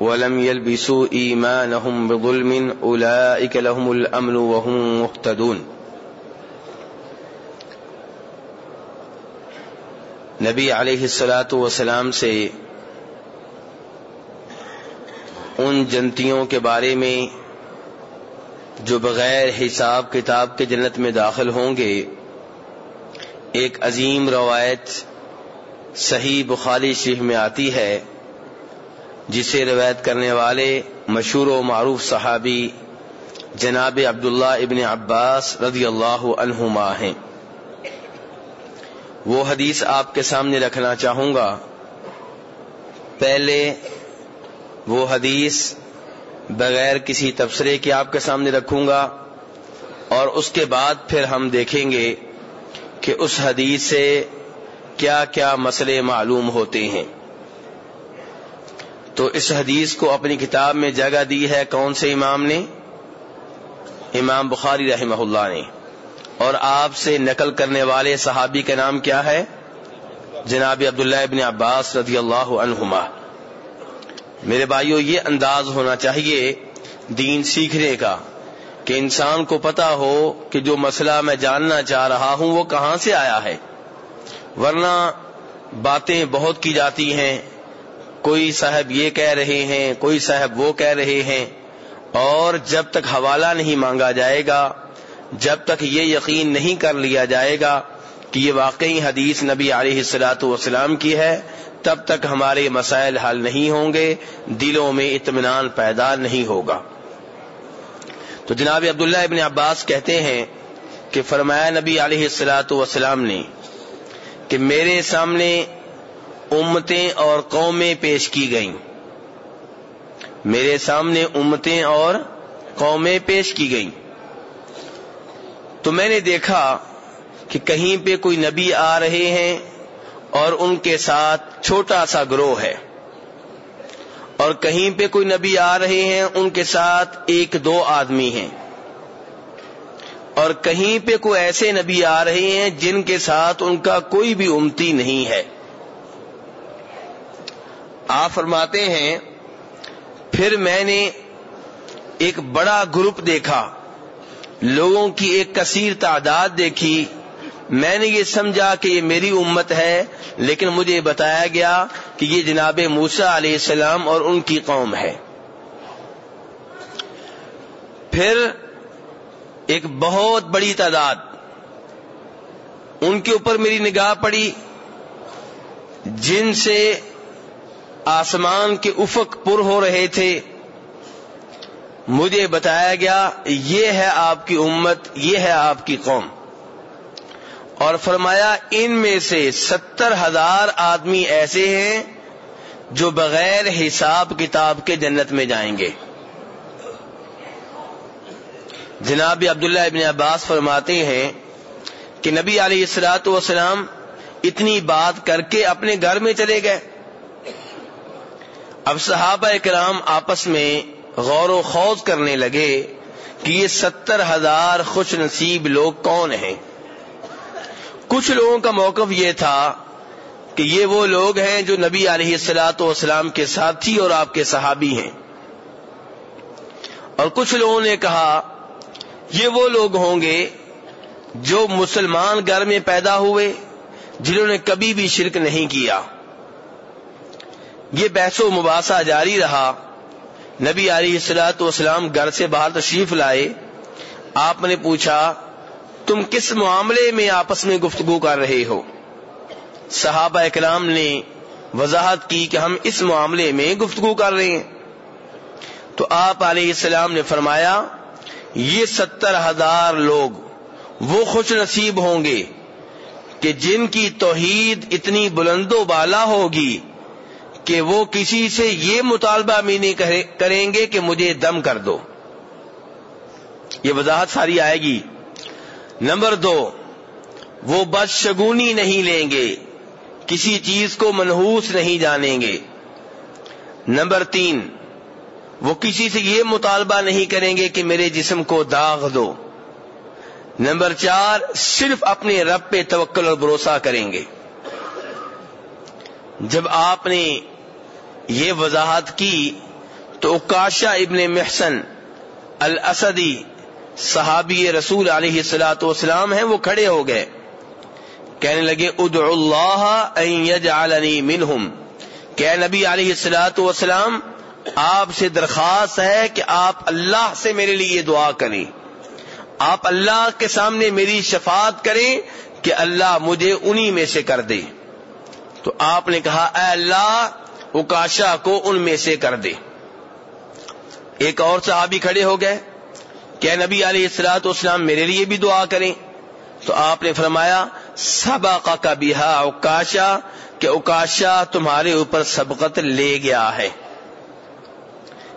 ولم يلبسوا إيمانهم بظلم أولئك لهم الأمن وهم مهتدون. نبی علیہ السلاۃ وسلام سے ان جنتیوں کے بارے میں جو بغیر حساب کتاب کے جنت میں داخل ہوں گے، ایک عظیم روایت صحیح بخاری شریف میں آتی ہے۔ جسے روایت کرنے والے مشہور و معروف صحابی جناب عبداللہ ابن عباس رضی اللہ عنہما ہیں۔ وہ حدیث آپ کے سامنے رکھنا چاہوں گا۔ پہلے وہ حدیث بغیر کسی تبصرے کے آپ کے سامنے رکھوں گا اور اس کے بعد پھر ہم دیکھیں گے کہ اس حدیث سے کیا کیا مسئلے معلوم ہوتے ہیں۔ تو اس حدیث کو اپنی کتاب میں جگہ دی ہے کون سے امام نے؟ امام بخاری رحمہ اللہ نے۔ اور آپ سے نقل کرنے والے صحابی کا نام کیا ہے؟ جناب عبداللہ ابن عباس رضی اللہ عنہما۔ میرے بھائیو، یہ انداز ہونا چاہیے دین سیکھنے کا کہ انسان کو پتا ہو کہ جو مسئلہ میں جاننا چاہ رہا ہوں وہ کہاں سے آیا ہے۔ ورنہ باتیں بہت کی جاتی ہیں۔ کوئی صاحب یہ کہہ رہے ہیں، کوئی صاحب وہ کہہ رہے ہیں۔ اور جب تک حوالہ نہیں مانگا جائے گا، جب تک یہ یقین نہیں کر لیا جائے گا کہ یہ واقعی حدیث نبی علیہ السلاۃ والسلام کی ہے، تب تک ہمارے مسائل حل نہیں ہوں گے، دلوں میں اطمینان پیدا نہیں ہوگا۔ تو جناب عبداللہ ابن عباس کہتے ہیں کہ فرمایا نبی علیہ السلاۃ والسلام نے کہ میرے سامنے امتیں اور قومیں پیش کی گئیں۔ میرے سامنے امتیں اور قومیں پیش کی گئیں۔ تو میں نے دیکھا کہ کہیں پہ کوئی نبی آ رہے ہیں اور ان کے ساتھ چھوٹا سا گروہ ہے۔ اور کہیں پہ کوئی نبی آ رہے ہیں، ان کے ساتھ ایک دو آدمی ہیں۔ اور کہیں پہ کوئی ایسے نبی آ رہے ہیں جن کے ساتھ ان کا کوئی بھی امتی نہیں ہے۔ آپ فرماتے ہیں، پھر میں نے ایک بڑا گروپ دیکھا، لوگوں کی ایک کثیر تعداد دیکھی۔ میں نے یہ سمجھا کہ یہ میری امت ہے، لیکن مجھے بتایا گیا کہ یہ جناب موسا علیہ السلام اور ان کی قوم ہے۔ پھر ایک بہت بڑی تعداد، ان کے اوپر میری نگاہ پڑی، جن سے آسمان کے افق پر ہو رہے تھے۔ مجھے بتایا گیا، یہ ہے آپ کی امت، یہ ہے آپ کی قوم۔ اور فرمایا، ان میں سے ستر ہزار آدمی ایسے ہیں جو بغیر حساب کتاب کے جنت میں جائیں گے۔ جناب عبداللہ ابن عباس فرماتے ہیں کہ نبی علیہ السلاۃ والسلام اتنی بات کر کے اپنے گھر میں چلے گئے۔ اب صحابہ کرام آپس میں غور و خوض کرنے لگے کہ یہ ستر ہزار خوش نصیب لوگ کون ہیں۔ کچھ لوگوں کا موقف یہ تھا کہ یہ وہ لوگ ہیں جو نبی علیہ السلاۃ والسلام کے ساتھی اور آپ کے صحابی ہیں۔ اور کچھ لوگوں نے کہا، یہ وہ لوگ ہوں گے جو مسلمان گھر میں پیدا ہوئے جنہوں نے کبھی بھی شرک نہیں کیا۔ یہ بحث و مباحثہ جاری رہا۔ نبی علیہ السلاۃ والسلام گھر سے باہر تشریف لائے۔ آپ نے پوچھا، تم کس معاملے میں آپس میں گفتگو کر رہے ہو؟ صحابہ اکرام نے وضاحت کی کہ ہم اس معاملے میں گفتگو کر رہے ہیں۔ تو آپ علیہ السلام نے فرمایا، یہ ستر ہزار لوگ وہ خوش نصیب ہوں گے کہ جن کی توحید اتنی بلند و بالا ہوگی۔ کہ وہ کسی سے یہ مطالبہ بھی نہیں کریں گے کہ مجھے دم کر دو۔ یہ وضاحت ساری آئے گی۔ نمبر دو، وہ بدشگونی نہیں لیں گے۔ کسی چیز کو منحوس نہیں جانیں گے۔ نمبر تین، وہ کسی سے یہ مطالبہ نہیں کریں گے کہ میرے جسم کو داغ دو۔ نمبر چار، صرف اپنے رب پہ توکل اور بھروسہ کریں گے۔ جب آپ نے یہ وضاحت کی تو اکاشا ابن محسن الاسدی صحابی رسول علیہ السلاۃ والسلام ہیں، وہ کھڑے ہو گئے۔ کہنے لگے، ادعو اللہ یجعلنی منہم۔ کہ نبی علیہ السلاۃ والسلام، آپ سے درخواست ہے کہ آپ اللہ سے میرے لیے دعا کریں۔ آپ اللہ کے سامنے میری شفاعت کریں کہ اللہ مجھے انہی میں سے کر دے۔ تو آپ نے کہا، اے اللہ اکاشا کو ان میں سے کر دے۔ ایک اور صحابی کھڑے ہو گئے۔ کہ نبی علیہ السلاط اسلام میرے لیے بھی دعا کریں۔ تو آپ نے فرمایا سبا کا بیہا اوکاشا کہ اوکاشا تمہارے اوپر سبقت لے گیا ہے۔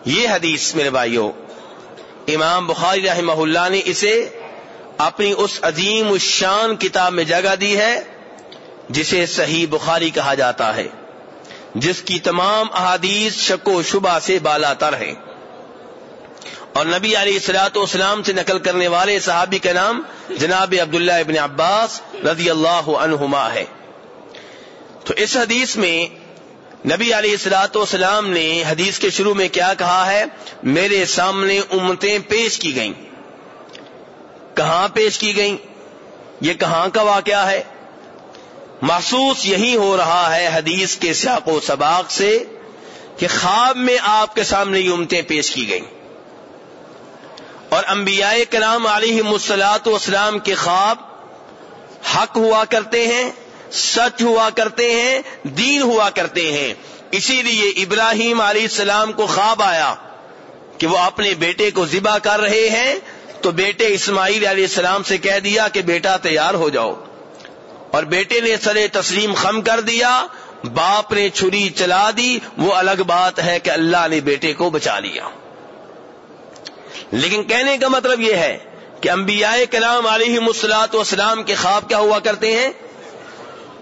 یہ حدیث میرے بھائیوں امام بخاری رحمہ اللہ نے اسے اپنی اس عظیم الشان کتاب میں جگہ دی ہے، جسے صحیح بخاری کہا جاتا ہے۔ جس کی تمام احادیث شک و شبہ سے بالا تر ہیں۔ اور نبی علیہ السلاۃ والسلام سے نقل کرنے والے صحابی کا نام جناب عبداللہ ابن عباس رضی اللہ عنہما ہے۔ تو اس حدیث میں نبی علیہ السلاۃ والسلام نے حدیث کے شروع میں کیا کہا ہے، میرے سامنے امتیں پیش کی گئیں۔ کہاں پیش کی گئیں؟ یہ کہاں کا واقعہ ہے؟ محسوس یہی ہو رہا ہے حدیث کے سیاق و سباق سے کہ خواب میں آپ کے سامنے یہ امتیں پیش کی گئیں۔ اور انبیاء کرام علیہ مسلاط اسلام کے خواب حق ہوا کرتے ہیں سچ ہوا کرتے ہیں، دین ہوا کرتے ہیں۔ اسی لیے ابراہیم علیہ السلام کو خواب آیا کہ وہ اپنے بیٹے کو ذبح کر رہے ہیں تو بیٹے اسماعیل علیہ السلام سے کہہ دیا کہ بیٹا تیار ہو جاؤ۔ اور بیٹے نے سر تسلیم خم کر دیا، باپ نے چھری چلا دی، وہ الگ بات ہے کہ اللہ نے بیٹے کو بچا لیا۔ لیکن کہنے کا مطلب یہ ہے کہ انبیاء کلام علیہ مسلاط وسلام کے خواب کیا ہوا کرتے ہیں؟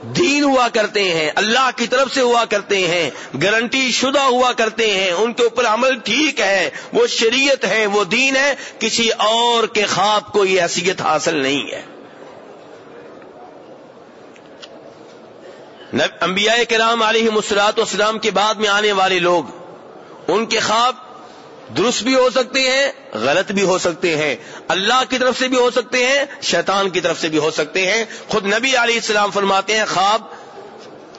دین ہوا کرتے ہیں، اللہ کی طرف سے ہوا کرتے ہیں، گارنٹی شدہ ہوا کرتے ہیں، ان کے اوپر عمل ٹھیک ہے، وہ شریعت ہے، وہ دین ہے، کسی اور کے خواب کو یہ حیثیت حاصل نہیں ہے۔ انبیاء کرام علیہ مسلاط وسلام کے بعد میں آنے والے لوگ، ان کے خواب درست بھی ہو سکتے ہیں، غلط بھی ہو سکتے ہیں۔ اللہ کی طرف سے بھی ہو سکتے ہیں، شیطان کی طرف سے بھی ہو سکتے ہیں۔ خود نبی علیہ السلام فرماتے ہیں، خواب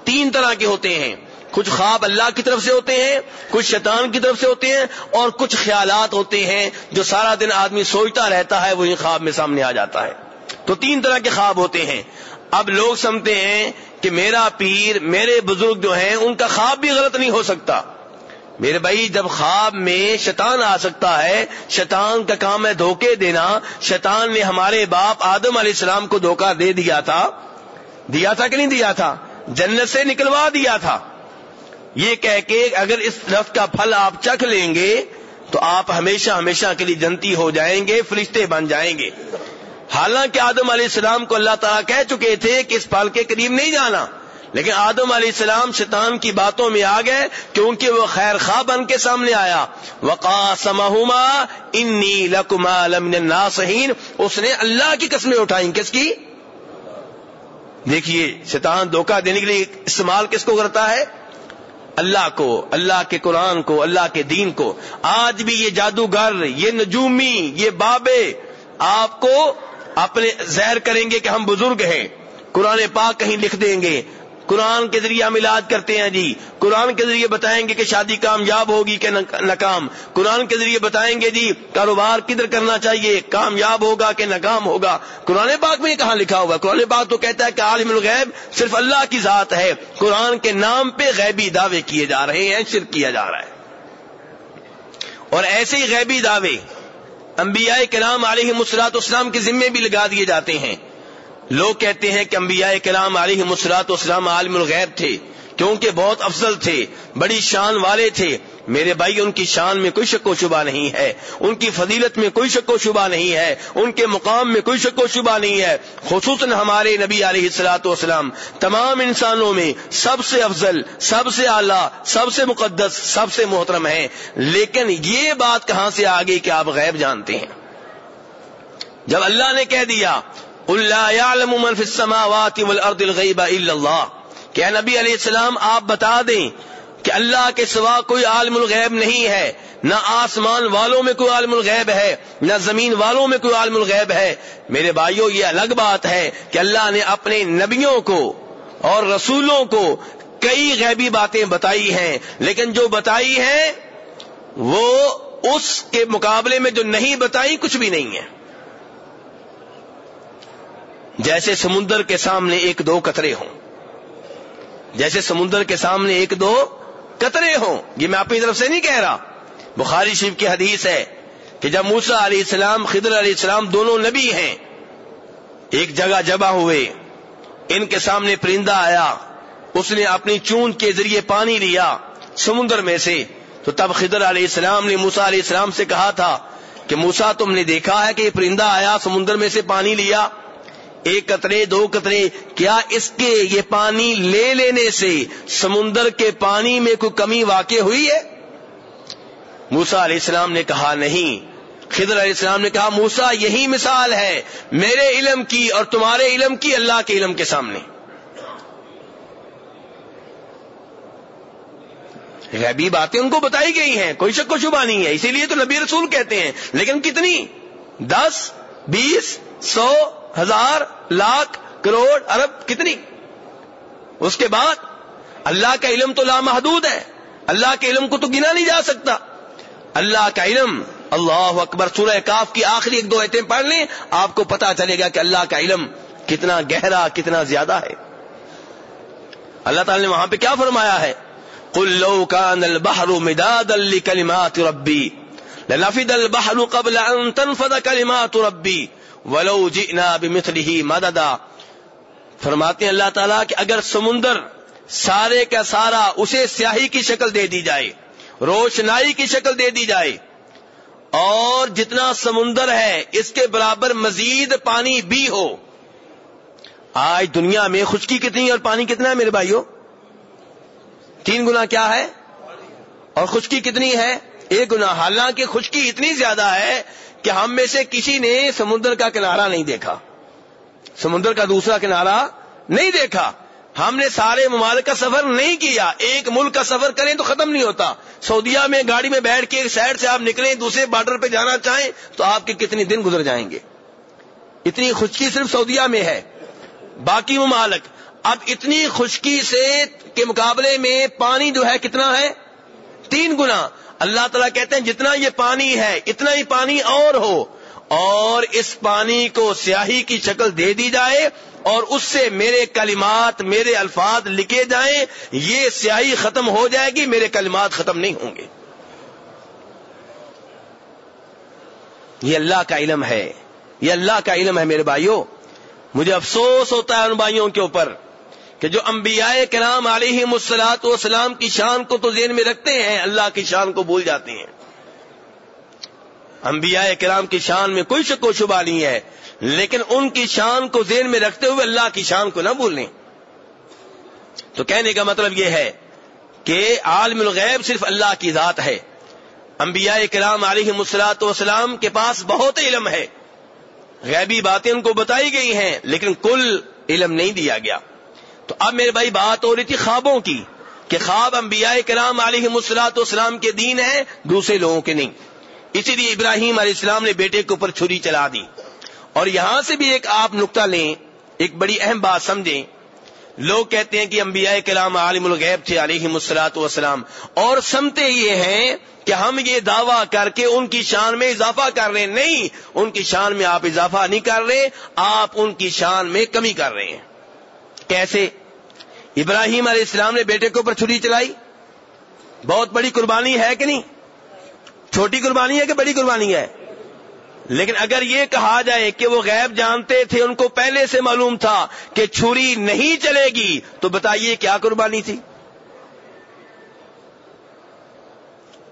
تین طرح کے ہوتے ہیں۔ کچھ خواب اللہ کی طرف سے ہوتے ہیں، کچھ شیطان کی طرف سے ہوتے ہیں، اور کچھ خیالات ہوتے ہیں۔ جو سارا دن آدمی سوچتا رہتا ہے، وہی خواب میں سامنے آ جاتا ہے۔ تو تین طرح کے خواب ہوتے ہیں۔ اب لوگ سمجھتے ہیں کہ میرا پیر، میرے بزرگ جو ہیں، ان کا خواب بھی غلط نہیں ہو سکتا۔ میرے بھائی، جب خواب میں شیطان آ سکتا ہے، شیطان کا کام ہے دھوکے دینا۔ شیطان نے ہمارے باپ آدم علیہ السلام کو دھوکہ دے دیا تھا۔ دیا تھا کہ نہیں دیا تھا؟ جنت سے نکلوا دیا تھا۔ یہ کہہ کے اگر اس رفت کا پھل آپ چکھ لیں گے، تو آپ ہمیشہ ہمیشہ کے لیے جنتی ہو جائیں گے، فرشتے بن جائیں گے۔ حالانکہ آدم علیہ السلام کو اللہ تعالیٰ کہہ چکے تھے کہ اس پھل کے قریب نہیں جانا۔ لیکن آدم علیہ السلام شیطان کی باتوں میں آ گئے کیونکہ وہ خیر خواہ بن کے سامنے آیا۔ وقا انی لکما لمن ناسہین اس نے اللہ کی قسمیں اٹھائیں۔ کس کی؟ دیکھیے، شیطان دھوکہ دینے کے لیے استعمال کس کو کرتا ہے؟ اللہ کو، اللہ کے قرآن کو، اللہ کے دین کو۔ آج بھی یہ جادوگر، یہ نجومی، یہ بابے آپ کو اپنے زہر کریں گے کہ ہم بزرگ ہیں۔ قرآن پاک کہیں لکھ دیں گے۔ قرآن کے ذریعے ہم علاج کرتے ہیں جی۔ قرآن کے ذریعے بتائیں گے کہ شادی کامیاب ہوگی کہ ناکام۔ قرآن کے ذریعے بتائیں گے جی کاروبار کدھر کرنا چاہیے؟ کامیاب ہوگا کہ ناکام ہوگا؟ قرآن پاک میں کہاں لکھا ہوا قرآن پاک تو کہتا ہے کہ عالم الغیب صرف اللہ کی ذات ہے۔ قرآن کے نام پہ غیبی دعوے کیے جا رہے ہیں، شرک کیا جا رہا ہے۔ اور ایسے ہی غیبی دعوے انبیاء کرام علیہ مسرات اسلام کے ذمے بھی لگا دیے جاتے ہیں۔ لوگ کہتے ہیں کہ انبیاء کرام علیہ مسرات اسلام عالم الغیب تھے، کیونکہ بہت افضل تھے، بڑی شان والے تھے میرے بھائی، ان کی شان میں کوئی شک و شبہ نہیں ہے۔ ان کی فضیلت میں کوئی شک و شبہ نہیں ہے۔ ان کے مقام میں کوئی شک و شبہ نہیں ہے۔ خصوصاً ہمارے نبی علیہ السلاۃ والسلام۔ تمام انسانوں میں سب سے افضل، سب سے اعلیٰ، سب سے مقدس، سب سے محترم ہے لیکن یہ بات کہاں سے آگے کہ آپ غیب جانتے ہیں؟ جب اللہ نے کہہ دیا اللہ من فی السماوات والارض الغیب الا اللہ، کہ نبی علیہ السلام، آپ بتا دیں کہ اللہ کے سوا کوئی عالم الغیب نہیں ہے۔ نہ آسمان والوں میں کوئی عالم الغیب ہے، نہ زمین والوں میں کوئی عالم الغیب ہے۔ میرے بھائیوں یہ الگ بات ہے کہ اللہ نے اپنے نبیوں کو اور رسولوں کو کئی غیبی باتیں بتائی ہیں، لیکن جو بتائی ہیں، وہ اس کے مقابلے میں جو نہیں بتائی، کچھ بھی نہیں ہے۔ جیسے سمندر کے سامنے ایک دو قطرے ہوں۔ جیسے سمندر کے سامنے ایک دو قطرے ہوں۔ یہ میں اپنی طرف سے نہیں کہہ رہا۔ بخاری شریف کی حدیث ہے کہ جب موسا علیہ السلام، خضر علیہ السلام دونوں نبی ہیں، ایک جگہ جمع ہوئے، ان کے سامنے پرندہ آیا، اس نے اپنی چون کے ذریعے پانی لیا سمندر میں سے، تو تب خضر علیہ السلام نے موسا علیہ السلام سے کہا تھا کہ موسا تم نے دیکھا ہے کہ یہ پرندہ آیا، سمندر میں سے پانی لیا ایک قطرے، دو قطرے، کیا اس کے یہ پانی لے لینے سے سمندر کے پانی میں کوئی کمی واقع ہوئی ہے؟ موسا علیہ السلام نے کہا نہیں۔ خضر علیہ السلام نے کہا موسا یہی مثال ہے میرے علم کی اور تمہارے علم کی اللہ کے علم کے سامنے۔ غیبی باتیں ان کو بتائی گئی ہیں، کوئی شک و شبہ نہیں ہے، اسی لیے تو نبی رسول کہتے ہیں، لیکن کتنی؟ دس، بیس، سو ہزار، لاکھ، کروڑ، ارب، کتنی؟ اس کے بعد اللہ کا علم تو لامحدود ہے، اللہ کے علم کو تو گنا نہیں جا سکتا۔ اللہ کا علم، اللہ اکبر، سورہ کاف کی آخری ایک دو ایتیں پڑھ لیں، آپ کو پتا چلے گا کہ اللہ کا علم کتنا گہرا، کتنا زیادہ ہے۔ اللہ تعالی نے وہاں پہ کیا فرمایا ہے؟ کلو کا نل بہرو مداد کلیمات ربی لفید البہر قبل ان تنفد کلمات ربی۔ ولو جئنا بمثله مددا۔ فرماتے ہیں اللہ تعالیٰ کہ اگر سمندر سارے کا سارا اسے سیاہی کی شکل دے دی جائے، روشنائی کی شکل دے دی جائے، اور جتنا سمندر ہے، اس کے برابر مزید پانی بھی ہو۔ آج دنیا میں خشکی کتنی اور پانی کتنا ہے میرے بھائیوں تین گنا کیا ہے؟ اور خشکی کتنی ہے؟ ایک گنا۔ حالانکہ خشکی اتنی زیادہ ہے کہ ہم میں سے کسی نے سمندر کا کنارہ نہیں دیکھا۔ سمندر کا دوسرا کنارہ نہیں دیکھا۔ ہم نے سارے ممالک کا سفر نہیں کیا۔ ایک ملک کا سفر کریں تو ختم نہیں ہوتا۔ سعودیہ میں گاڑی میں بیٹھ کے ایک سائڈ سے آپ نکلیں، دوسرے بارڈر پہ جانا چاہیں تو آپ کے کتنے دن گزر جائیں گے۔ اتنی خشکی صرف سعودیہ میں ہے۔ باقی ممالک، اب اتنی خشکی سے کے مقابلے میں پانی جو ہے کتنا ہے؟ تین گنا۔ اللہ تعالیٰ کہتے ہیں جتنا یہ پانی ہے، اتنا ہی پانی اور ہو۔ اور اس پانی کو سیاہی کی شکل دے دی جائے اور اس سے میرے کلمات، میرے الفاظ لکھے جائیں، یہ سیاہی ختم ہو جائے گی، میرے کلمات ختم نہیں ہوں گے۔ یہ اللہ کا علم ہے۔ یہ اللہ کا علم ہے میرے بھائیوں۔ مجھے افسوس ہوتا ہے ان بھائیوں کے اوپر۔ کہ جو انبیاء کرام علیہ مسلاط والسلام کی شان کو تو ذہن میں رکھتے ہیں، اللہ کی شان کو بھول جاتے ہیں۔ انبیاء کرام کی شان میں کوئی شک و شبہ نہیں ہے، لیکن ان کی شان کو ذہن میں رکھتے ہوئے اللہ کی شان کو نہ بھولیں۔ تو کہنے کا مطلب یہ ہے کہ عالم الغیب صرف اللہ کی ذات ہے۔ انبیاء کرام علیہ مسلاط والسلام کے پاس بہت علم ہے۔ غیبی باتیں ان کو بتائی گئی ہیں، لیکن کل علم نہیں دیا گیا۔ تو اب میرے بھائی بات ہو رہی تھی خوابوں کی کہ خواب انبیاء کرام علیہ مسلاط اسلام کے دین ہے دوسرے لوگوں کے نہیں۔ اسی لیے ابراہیم علیہ السلام نے بیٹے کے اوپر چھری چلا دی۔ اور یہاں سے بھی ایک آپ نقطہ لیں، ایک بڑی اہم بات سمجھیں۔ لوگ کہتے ہیں کہ انبیاء کلام عالم الغیب تھے علیہ مسلاط وسلام اور سمتے یہ ہیں کہ ہم یہ دعویٰ کر کے ان کی شان میں اضافہ کر رہے ہیں۔ نہیں، ان کی شان میں آپ اضافہ نہیں کر رہے، آپ ان کی شان میں کمی کر رہے ہیں۔ کیسے؟ ابراہیم علیہ السلام نے بیٹے کے اوپر چھری چلائی۔ بہت بڑی قربانی ہے کہ نہیں؟ چھوٹی قربانی ہے کہ بڑی قربانی ہے؟ لیکن اگر یہ کہا جائے کہ وہ غیب جانتے تھے، ان کو پہلے سے معلوم تھا کہ چھری نہیں چلے گی، تو بتائیے کیا قربانی تھی؟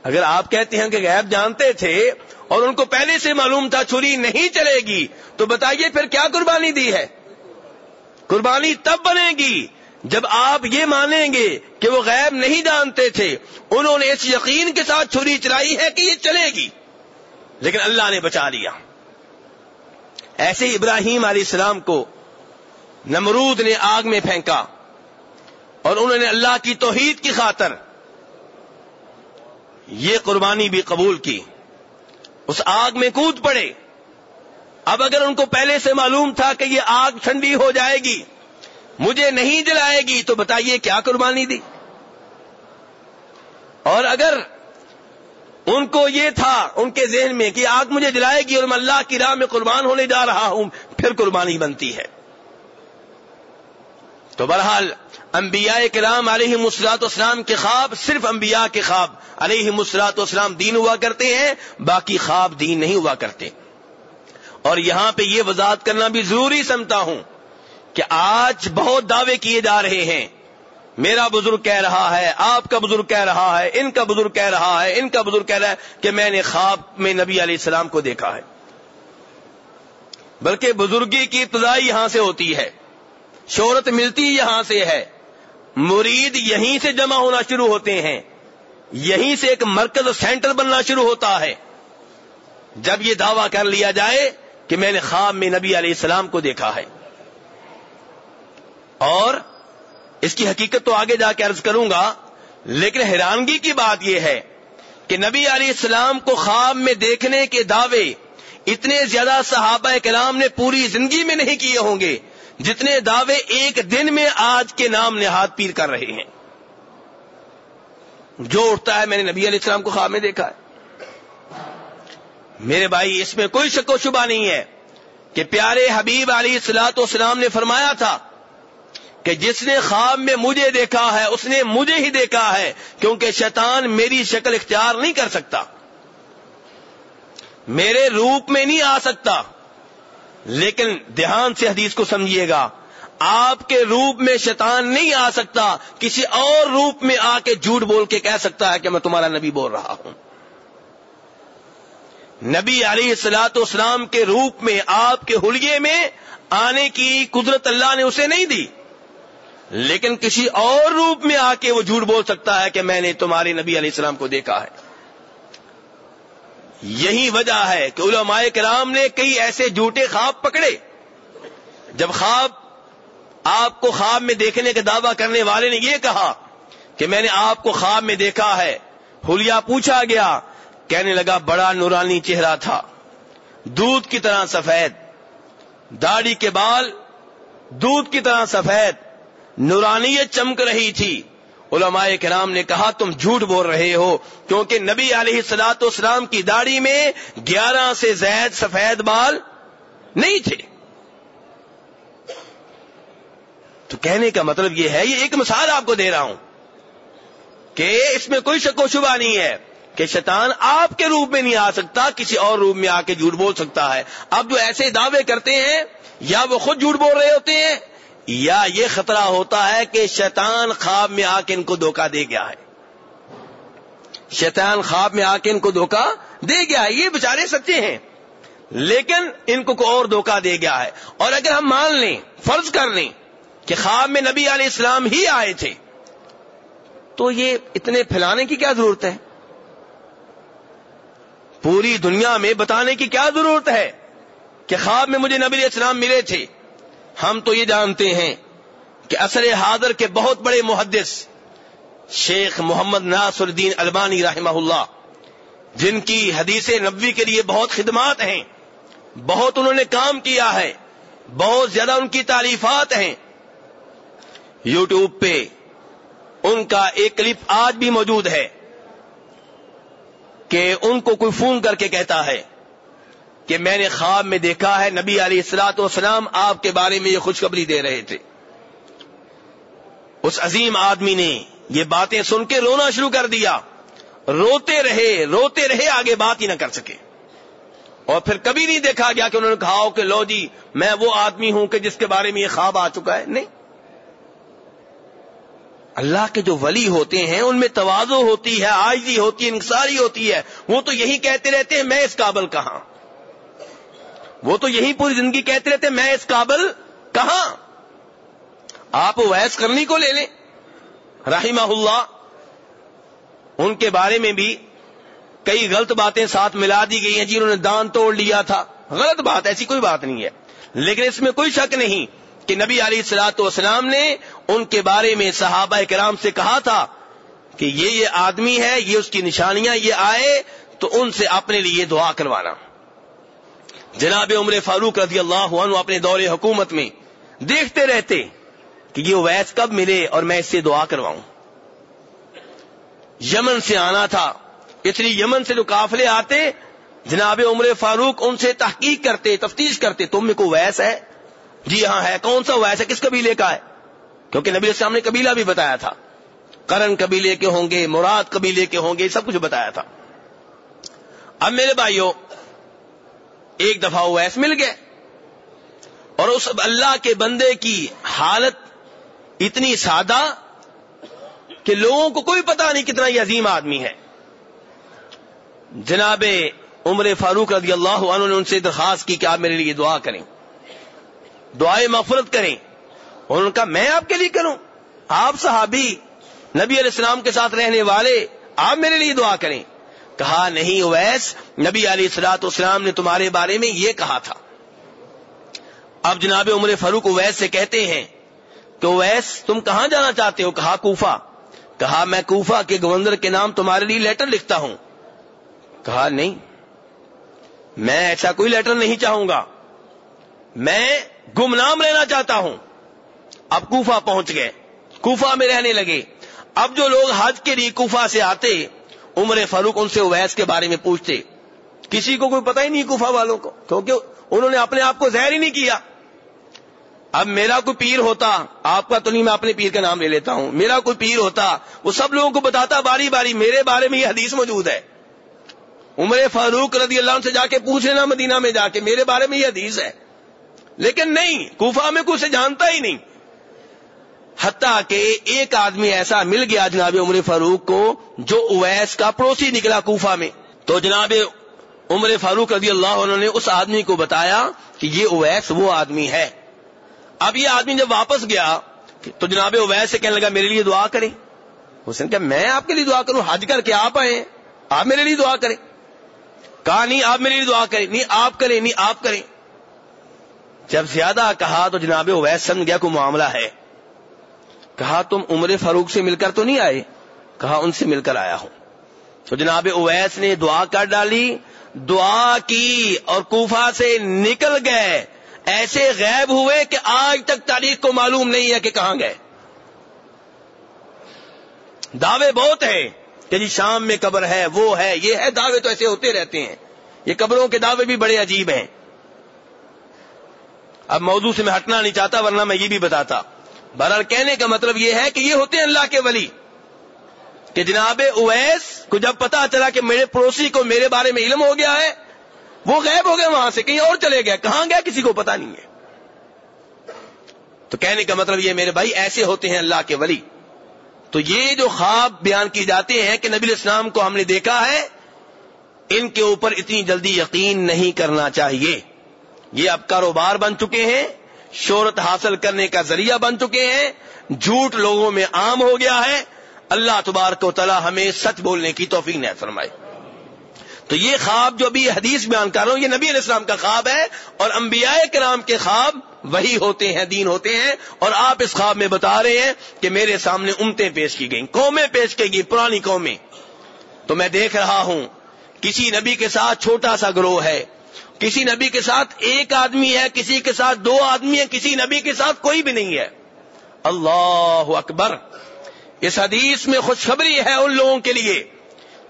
اگر آپ کہتے ہیں کہ غیب جانتے تھے اور ان کو پہلے سے معلوم تھا چھری نہیں چلے گی، تو بتائیے پھر کیا قربانی دی ہے؟ قربانی تب بنے گی جب آپ یہ مانیں گے کہ وہ غیب نہیں جانتے تھے، انہوں نے اس یقین کے ساتھ چھری چلائی ہے کہ یہ چلے گی۔ لیکن اللہ نے بچا لیا۔ ایسے ابراہیم علیہ السلام کو نمرود نے آگ میں پھینکا اور انہوں نے اللہ کی توحید کی خاطر یہ قربانی بھی قبول کی۔ اس آگ میں کود پڑے۔ اب اگر ان کو پہلے سے معلوم تھا کہ یہ آگ ٹھنڈی ہو جائے گی مجھے نہیں جلائے گی تو بتائیے کیا قربانی دی؟ اور اگر ان کو یہ تھا ان کے ذہن میں کہ آگ مجھے جلائے گی اور میں اللہ کی راہ میں قربان ہونے جا رہا ہوں، پھر قربانی بنتی ہے۔ تو بہرحال انبیاء کرام علیہ مسلاط اسلام کے خواب صرف انبیاء کے خواب علیہ مسلاط اسلام دین ہوا کرتے ہیں، باقی خواب دین نہیں ہوا کرتے۔ اور یہاں پہ یہ وضاحت کرنا بھی ضروری سمتا ہوں۔ کہ آج بہت دعوے کیے جا رہے ہیں۔ میرا بزرگ کہہ رہا ہے، آپ کا بزرگ کہہ رہا ہے، ان کا بزرگ کہہ رہا ہے، ان کا بزرگ کہہ رہا ہے کہ میں نے خواب میں نبی علیہ السلام کو دیکھا ہے۔ بلکہ بزرگی کی ابتدائی یہاں سے ہوتی ہے، شہرت ملتی یہاں سے ہے۔ مرید یہیں سے جمع ہونا شروع ہوتے ہیں، یہیں سے ایک مرکز سینٹر بننا شروع ہوتا ہے۔ جب یہ دعویٰ کر لیا جائے کہ میں نے خواب میں نبی علیہ السلام کو دیکھا ہے۔ اور اس کی حقیقت تو آگے جا کے عرض کروں گا، لیکن حیرانگی کی بات یہ ہے کہ نبی علیہ السلام کو خواب میں دیکھنے کے دعوے اتنے زیادہ صحابہ کلام نے پوری زندگی میں نہیں کیے ہوں گے جتنے دعوے ایک دن میں آج کے نام نہاد پیر کر رہے ہیں۔ جو اٹھتا ہے، میں نے نبی علیہ السلام کو خواب میں دیکھا ہے۔ میرے بھائی، اس میں کوئی شک و شبہ نہیں ہے کہ پیارے حبیب علی السلاط اسلام نے فرمایا تھا کہ جس نے خواب میں مجھے دیکھا ہے، اس نے مجھے ہی دیکھا ہے، کیونکہ شیطان میری شکل اختیار نہیں کر سکتا۔ میرے روپ میں نہیں آ سکتا۔ لیکن دھیان سے حدیث کو سمجھیے گا۔ آپ کے روپ میں شیطان نہیں آ سکتا، کسی اور روپ میں آ کے جھوٹ بول کے کہہ سکتا ہے کہ میں تمہارا نبی بول رہا ہوں۔ نبی علی السلاط اسلام کے روپ میں، آپ کے حلیے میں آنے کی قدرت اللہ نے اسے نہیں دی۔ لیکن کسی اور روپ میں آ کے وہ جھوٹ بول سکتا ہے کہ میں نے تمہارے نبی علیہ السلام کو دیکھا ہے۔ یہی وجہ ہے کہ علماء کرام نے کئی ایسے جھوٹے خواب پکڑے۔ جب خواب آپ کو خواب میں دیکھنے کا دعویٰ کرنے والے نے یہ کہا کہ میں نے آپ کو خواب میں دیکھا ہے۔ ہولیا پوچھا گیا، کہنے لگا، بڑا نورانی چہرہ تھا، دودھ کی طرح سفید، داڑھی کے بال دودھ کی طرح سفید۔ نورانیت چمک رہی تھی۔ علماء کرام نے کہا، تم جھوٹ بول رہے ہو، کیونکہ نبی علیہ سلاط اسلام کی داڑھی میں گیارہ سے زید سفید بال نہیں تھے۔ تو کہنے کا مطلب یہ ہے، یہ ایک مثال آپ کو دے رہا ہوں کہ اس میں کوئی شک و شبہ نہیں ہے کہ شیطان آپ کے روپ میں نہیں آ سکتا، کسی اور روپ میں آ کے جھوٹ بول سکتا ہے۔ اب جو ایسے دعوے کرتے ہیں، یا وہ خود جھوٹ بول رہے ہوتے ہیں یا یہ خطرہ ہوتا ہے کہ شیطان خواب میں آ کے ان کو دھوکہ دے گیا ہے۔ شیطان خواب میں آ کے ان کو دھوکہ دے گیا ہے، یہ بےچارے سچے ہیں۔ لیکن ان کو کوئی اور دھوکہ دے گیا ہے۔ اور اگر ہم مان لیں، فرض کر لیں کہ خواب میں نبی علیہ السلام ہی آئے تھے، تو یہ اتنے پھیلانے کی کیا ضرورت ہے؟ پوری دنیا میں بتانے کی کیا ضرورت ہے کہ خواب میں مجھے نبی علیہ السلام ملے تھے؟ ہم تو یہ جانتے ہیں کہ اثر حاضر کے بہت بڑے محدث شیخ محمد ناصر الدین البانی رحمہ اللہ، جن کی حدیث نبوی کے لیے بہت خدمات ہیں، بہت انہوں نے کام کیا ہے، بہت زیادہ ان کی تعریفات ہیں۔ یوٹیوب پہ ان کا ایک کلپ آج بھی موجود ہے کہ ان کو کوئی فون کر کے کہتا ہے۔ کہ میں نے خواب میں دیکھا ہے، نبی علی السلاط وسلام آپ کے بارے میں یہ خوشخبری دے رہے تھے۔ اس عظیم آدمی نے یہ باتیں سن کے رونا شروع کر دیا۔ روتے رہے روتے رہے آگے بات ہی نہ کر سکے۔ اور پھر کبھی نہیں دیکھا گیا کہ انہوں نے کہا ہو کہ لو جی میں وہ آدمی ہوں کہ جس کے بارے میں یہ خواب آ چکا ہے۔ نہیں۔ اللہ کے جو ولی ہوتے ہیں، ان میں توازو ہوتی ہے آجی ہوتی ہے، انکساری ہوتی ہے۔ وہ تو یہی کہتے رہتے ہیں، میں اس قابل کہاں؟ وہ تو یہی پوری زندگی کہتے رہتے میں اس قابل کہاں؟ آپ ویس کرنی کو لے لیں۔ رحمہ اللہ، ان کے بارے میں بھی کئی غلط باتیں ساتھ ملا دی گئی ہیں جی انہوں نے دان توڑ لیا تھا۔ غلط بات، ایسی کوئی بات نہیں ہے۔ لیکن اس میں کوئی شک نہیں کہ نبی علی سلاط والسلام نے ان کے بارے میں صحابہ کرام سے کہا تھا کہ یہ یہ آدمی ہے، یہ اس کی نشانیاں، یہ آئے تو ان سے اپنے لیے دعا کروانا۔ جناب عمر فاروق رضی اللہ عنہ اپنے دور حکومت میں دیکھتے رہتے کہ یہ ویس کب ملے اور میں اس سے دعا کرواؤں۔ یمن سے آنا تھا۔ اس لیے یمن سے جو قافلے آتے، جناب عمر فاروق ان سے تحقیق کرتے، تفتیش کرتے، تم میں کوئی ویس ہے؟ جی ہاں ہے۔ کون سا ویس ہے؟ کس قبیلے کا ہے؟ کیونکہ نبی السلام نے قبیلہ بھی بتایا تھا۔ کرن قبیلے کے ہوں گے، مراد قبیلے کے ہوں گے، سب کچھ بتایا تھا۔ اب میرے بھائیوں ایک دفعہ ویس مل گئے۔ اور اس اللہ کے بندے کی حالت اتنی سادہ کہ لوگوں کو کوئی پتا نہیں کتنا یہ عظیم آدمی ہے۔ جناب عمر فاروق رضی اللہ عنہ نے ان سے درخواست کی کہ آپ میرے لیے دعا کریں۔ دعائیں مغفرت کریں۔ اور ان کا میں آپ کے لیے کروں۔ آپ صحابی نبی علیہ السلام کے ساتھ رہنے والے آپ میرے لیے دعا کریں۔ کہا نہیں اویس، نبی علی السلاط اسلام نے تمہارے بارے میں یہ کہا تھا۔ اب جناب عمر فاروق اویس سے کہتے ہیں کہ اویس، تم کہاں جانا چاہتے ہو؟ کہا کوفا کہا میں کوفا کے گورنر کے نام تمہارے لیے لیٹر لکھتا ہوں۔ کہا نہیں۔ میں ایسا کوئی لیٹر نہیں چاہوں گا۔ میں گمنام رہنا چاہتا ہوں۔ اب کوفا پہنچ گئے۔ کوفا میں رہنے لگے۔ اب جو لوگ حج کے لیے کوفا سے آتے عمر فاروق ان سے اویس کے بارے میں پوچھتے۔ کسی کو کوئی پتہ ہی نہیں کوفا والوں کو، کیونکہ انہوں نے اپنے آپ کو زہر ہی نہیں کیا۔ اب میرا کوئی پیر ہوتا، آپ کا تو نہیں، میں اپنے پیر کا نام لے لیتا ہوں۔ میرا کوئی پیر ہوتا، وہ سب لوگوں کو بتاتا، باری باری، میرے بارے میں یہ حدیث موجود ہے۔ عمر فاروق رضی اللہ عنہ سے جا کے پوچھ لینا مدینہ میں جا کے، میرے بارے میں یہ حدیث ہے۔ لیکن نہیں کوفا میں کچھ جانتا ہی نہیں۔ حتیٰ کہ ایک آدمی ایسا مل گیا جناب عمر فاروق کو جو اویس کا پڑوسی نکلا کوفا میں۔ تو جناب عمر فاروق رضی اللہ عنہ نے اس آدمی کو بتایا کہ یہ اویس وہ آدمی ہے۔ اب یہ آدمی جب واپس گیا تو جناب اویس سے کہنے لگا، میرے لیے دعا کریں۔ اس نے کہا، میں آپ کے لیے دعا کروں، حج کر کے آپ آئے آپ میرے لیے دعا کریں۔ کہا، نہیں، آپ میرے لیے دعا کریں، نہیں، آپ کریں، نہیں، آپ کریں۔ جب زیادہ کہا تو جناب اویس سمجھ گیا کوئی معاملہ ہے۔ کہا تم عمر فاروق سے مل کر تو نہیں آئے؟ کہا ان سے مل کر آیا ہوں۔ تو جناب اویس نے دعا کر ڈالی، دعا کی اور کوفہ سے نکل گئے۔ ایسے غیب ہوئے کہ آج تک تاریخ کو معلوم نہیں ہے کہ کہاں گئے۔ دعوے بہت ہیں کہ جی شام میں قبر ہے، وہ ہے، یہ ہے، دعوے تو ایسے ہوتے رہتے ہیں۔ یہ قبروں کے دعوے بھی بڑے عجیب ہیں۔ اب موضوع سے میں ہٹنا نہیں چاہتا، ورنہ میں یہ بھی بتاتا۔ بہرحال کہنے کا مطلب یہ ہے کہ یہ ہوتے ہیں اللہ کے ولی۔ کہ جناب اویس کو جب پتا چلا کہ میرے پڑوسی کو میرے بارے میں علم ہو گیا ہے، وہ غائب ہو گئے وہاں سے، کہیں اور چلے گئے، کہاں گیا کسی کو پتا نہیں ہے۔ تو کہنے کا مطلب یہ میرے بھائی، ایسے ہوتے ہیں اللہ کے ولی۔ تو یہ جو خواب بیان کی جاتے ہیں کہ نبی اسلام کو ہم نے دیکھا ہے، ان کے اوپر اتنی جلدی یقین نہیں کرنا چاہیے۔ یہ اب کاروبار بن چکے ہیں۔ شہرت حاصل کرنے کا ذریعہ بن چکے ہیں۔ جھوٹ لوگوں میں عام ہو گیا ہے۔ اللہ تبارک و تعالی ہمیں سچ بولنے کی توفیق نہ فرمائے۔ تو یہ خواب جو ابھی حدیث بیان کر رہا ہوں، یہ نبی علیہ السلام کا خواب ہے اور انبیاء کرام کے خواب وہی ہوتے ہیں، دین ہوتے ہیں۔ اور آپ اس خواب میں بتا رہے ہیں کہ میرے سامنے امتیں پیش کی گئیں، قومیں پیش کی گئی پرانی قومیں۔ تو میں دیکھ رہا ہوں، کسی نبی کے ساتھ چھوٹا سا گروہ ہے۔ کسی نبی کے ساتھ ایک آدمی ہے، کسی کے ساتھ دو آدمی ہے کسی نبی کے ساتھ کوئی بھی نہیں ہے۔ اللہ اکبر۔ اس حدیث میں خوشخبری ہے ان لوگوں کے لیے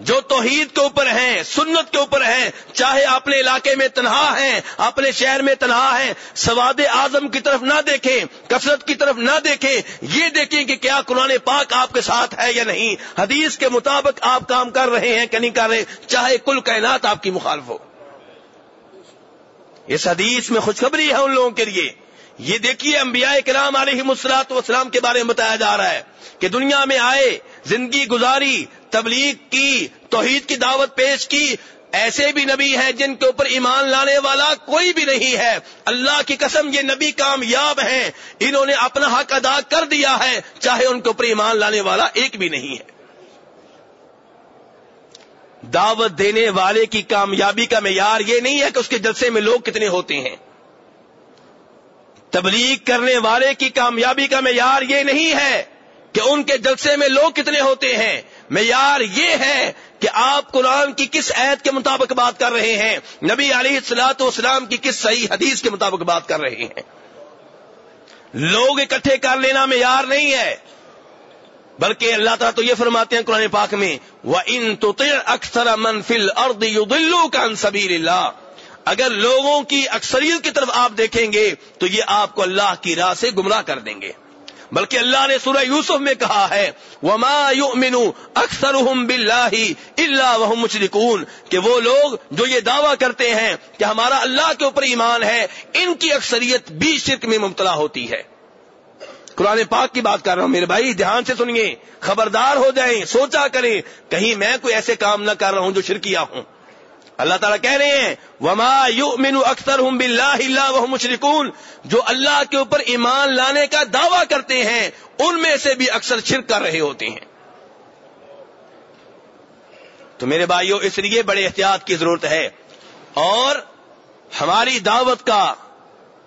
جو توحید کے اوپر ہیں، سنت کے اوپر ہیں۔ چاہے اپنے علاقے میں تنہا ہیں، اپنے شہر میں تنہا ہیں، سواد اعظم کی طرف نہ دیکھیں، کثرت کی طرف نہ دیکھیں، یہ دیکھیں کہ کیا قرآن پاک آپ کے ساتھ ہے یا نہیں۔ حدیث کے مطابق آپ کام کر رہے ہیں کہ نہیں کر رہے، چاہے کل کائنات آپ کی مخالف ہو۔ اس حدیث میں خوشخبری ہے ان لوگوں کے لیے۔ یہ دیکھیے انبیاء کرام علیہ مسلاط وسلام کے بارے میں بتایا جا رہا ہے کہ دنیا میں آئے، زندگی گزاری، تبلیغ کی، توحید کی دعوت پیش کی، ایسے بھی نبی ہیں جن کے اوپر ایمان لانے والا کوئی بھی نہیں ہے۔ اللہ کی قسم یہ نبی کامیاب ہیں۔ انہوں نے اپنا حق ادا کر دیا ہے، چاہے ان کے اوپر ایمان لانے والا ایک بھی نہیں ہے۔ دعوت دینے والے کی کامیابی کا معیار یہ نہیں ہے کہ اس کے جلسے میں لوگ کتنے ہوتے ہیں۔ تبلیغ کرنے والے کی کامیابی کا معیار یہ نہیں ہے کہ ان کے جلسے میں لوگ کتنے ہوتے ہیں۔ معیار یہ ہے کہ آپ قرآن کی کس عید کے مطابق بات کر رہے ہیں۔ نبی علی السلاط اسلام کی کس صحیح حدیث کے مطابق بات کر رہے ہیں۔ لوگ اکٹھے کر لینا معیار نہیں ہے۔ بلکہ اللہ تعالیٰ تو یہ فرماتے ہیں قرآن پاک میں وہ ان تو اکثر منفل اردو کا انصبیر اللہ اگر لوگوں کی اکثریت کی طرف آپ دیکھیں گے، تو یہ آپ کو اللہ کی راہ سے گمراہ کر دیں گے۔ بلکہ اللہ نے سورہ یوسف میں کہا ہے، وما اکثر اللہ وہ مشرکون کہ وہ لوگ جو یہ دعویٰ کرتے ہیں کہ ہمارا اللہ کے اوپر ایمان ہے، ان کی اکثریت بھی شرک میں مبتلا ہوتی ہے۔ قرآن پاک کی بات کر رہا ہوں۔ میرے بھائی، دھیان سے سنیے۔ خبردار ہو جائیں، سوچا کریں۔ کہیں میں کوئی ایسے کام نہ کر رہا ہوں جو شرکیا ہوں۔ اللہ تعالیٰ کہہ رہے ہیں، وما یؤمن اکثر ہوں اللہ وہ مشرکون جو اللہ کے اوپر ایمان لانے کا دعویٰ کرتے ہیں، ان میں سے بھی اکثر چھرک کر رہے ہوتے ہیں۔ تو میرے بھائیوں اس لیے بڑے احتیاط کی ضرورت ہے۔ اور ہماری دعوت کا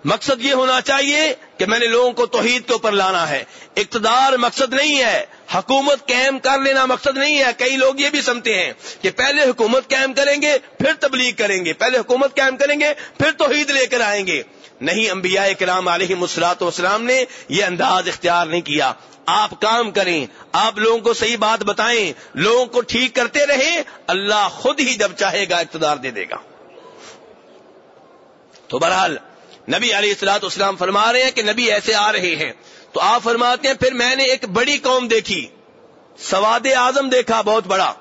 مقصد یہ ہونا چاہیے کہ میں نے لوگوں کو توحید کے اوپر لانا ہے۔ اقتدار مقصد نہیں ہے۔ حکومت قائم کر لینا مقصد نہیں ہے۔ کئی لوگ یہ بھی سمتے ہیں کہ پہلے حکومت قائم کریں گے، پھر تبلیغ کریں گے۔ پہلے حکومت قائم کریں گے، پھر توحید لے کر آئیں گے۔ نہیں، انبیاء کرام علیہ مسلاط وسلام نے یہ انداز اختیار نہیں کیا۔ آپ کام کریں، آپ لوگوں کو صحیح بات بتائیں، لوگوں کو ٹھیک کرتے رہیں۔ اللہ خود ہی جب چاہے گا، اقتدار دے دے گا۔ تو بہرحال نبی علیہ السلاط اسلام فرما رہے ہیں کہ نبی ایسے آ رہے ہیں۔ تو آپ فرماتے ہیں، پھر میں نے ایک بڑی قوم دیکھی۔ سواد اعظم دیکھا، بہت بڑا۔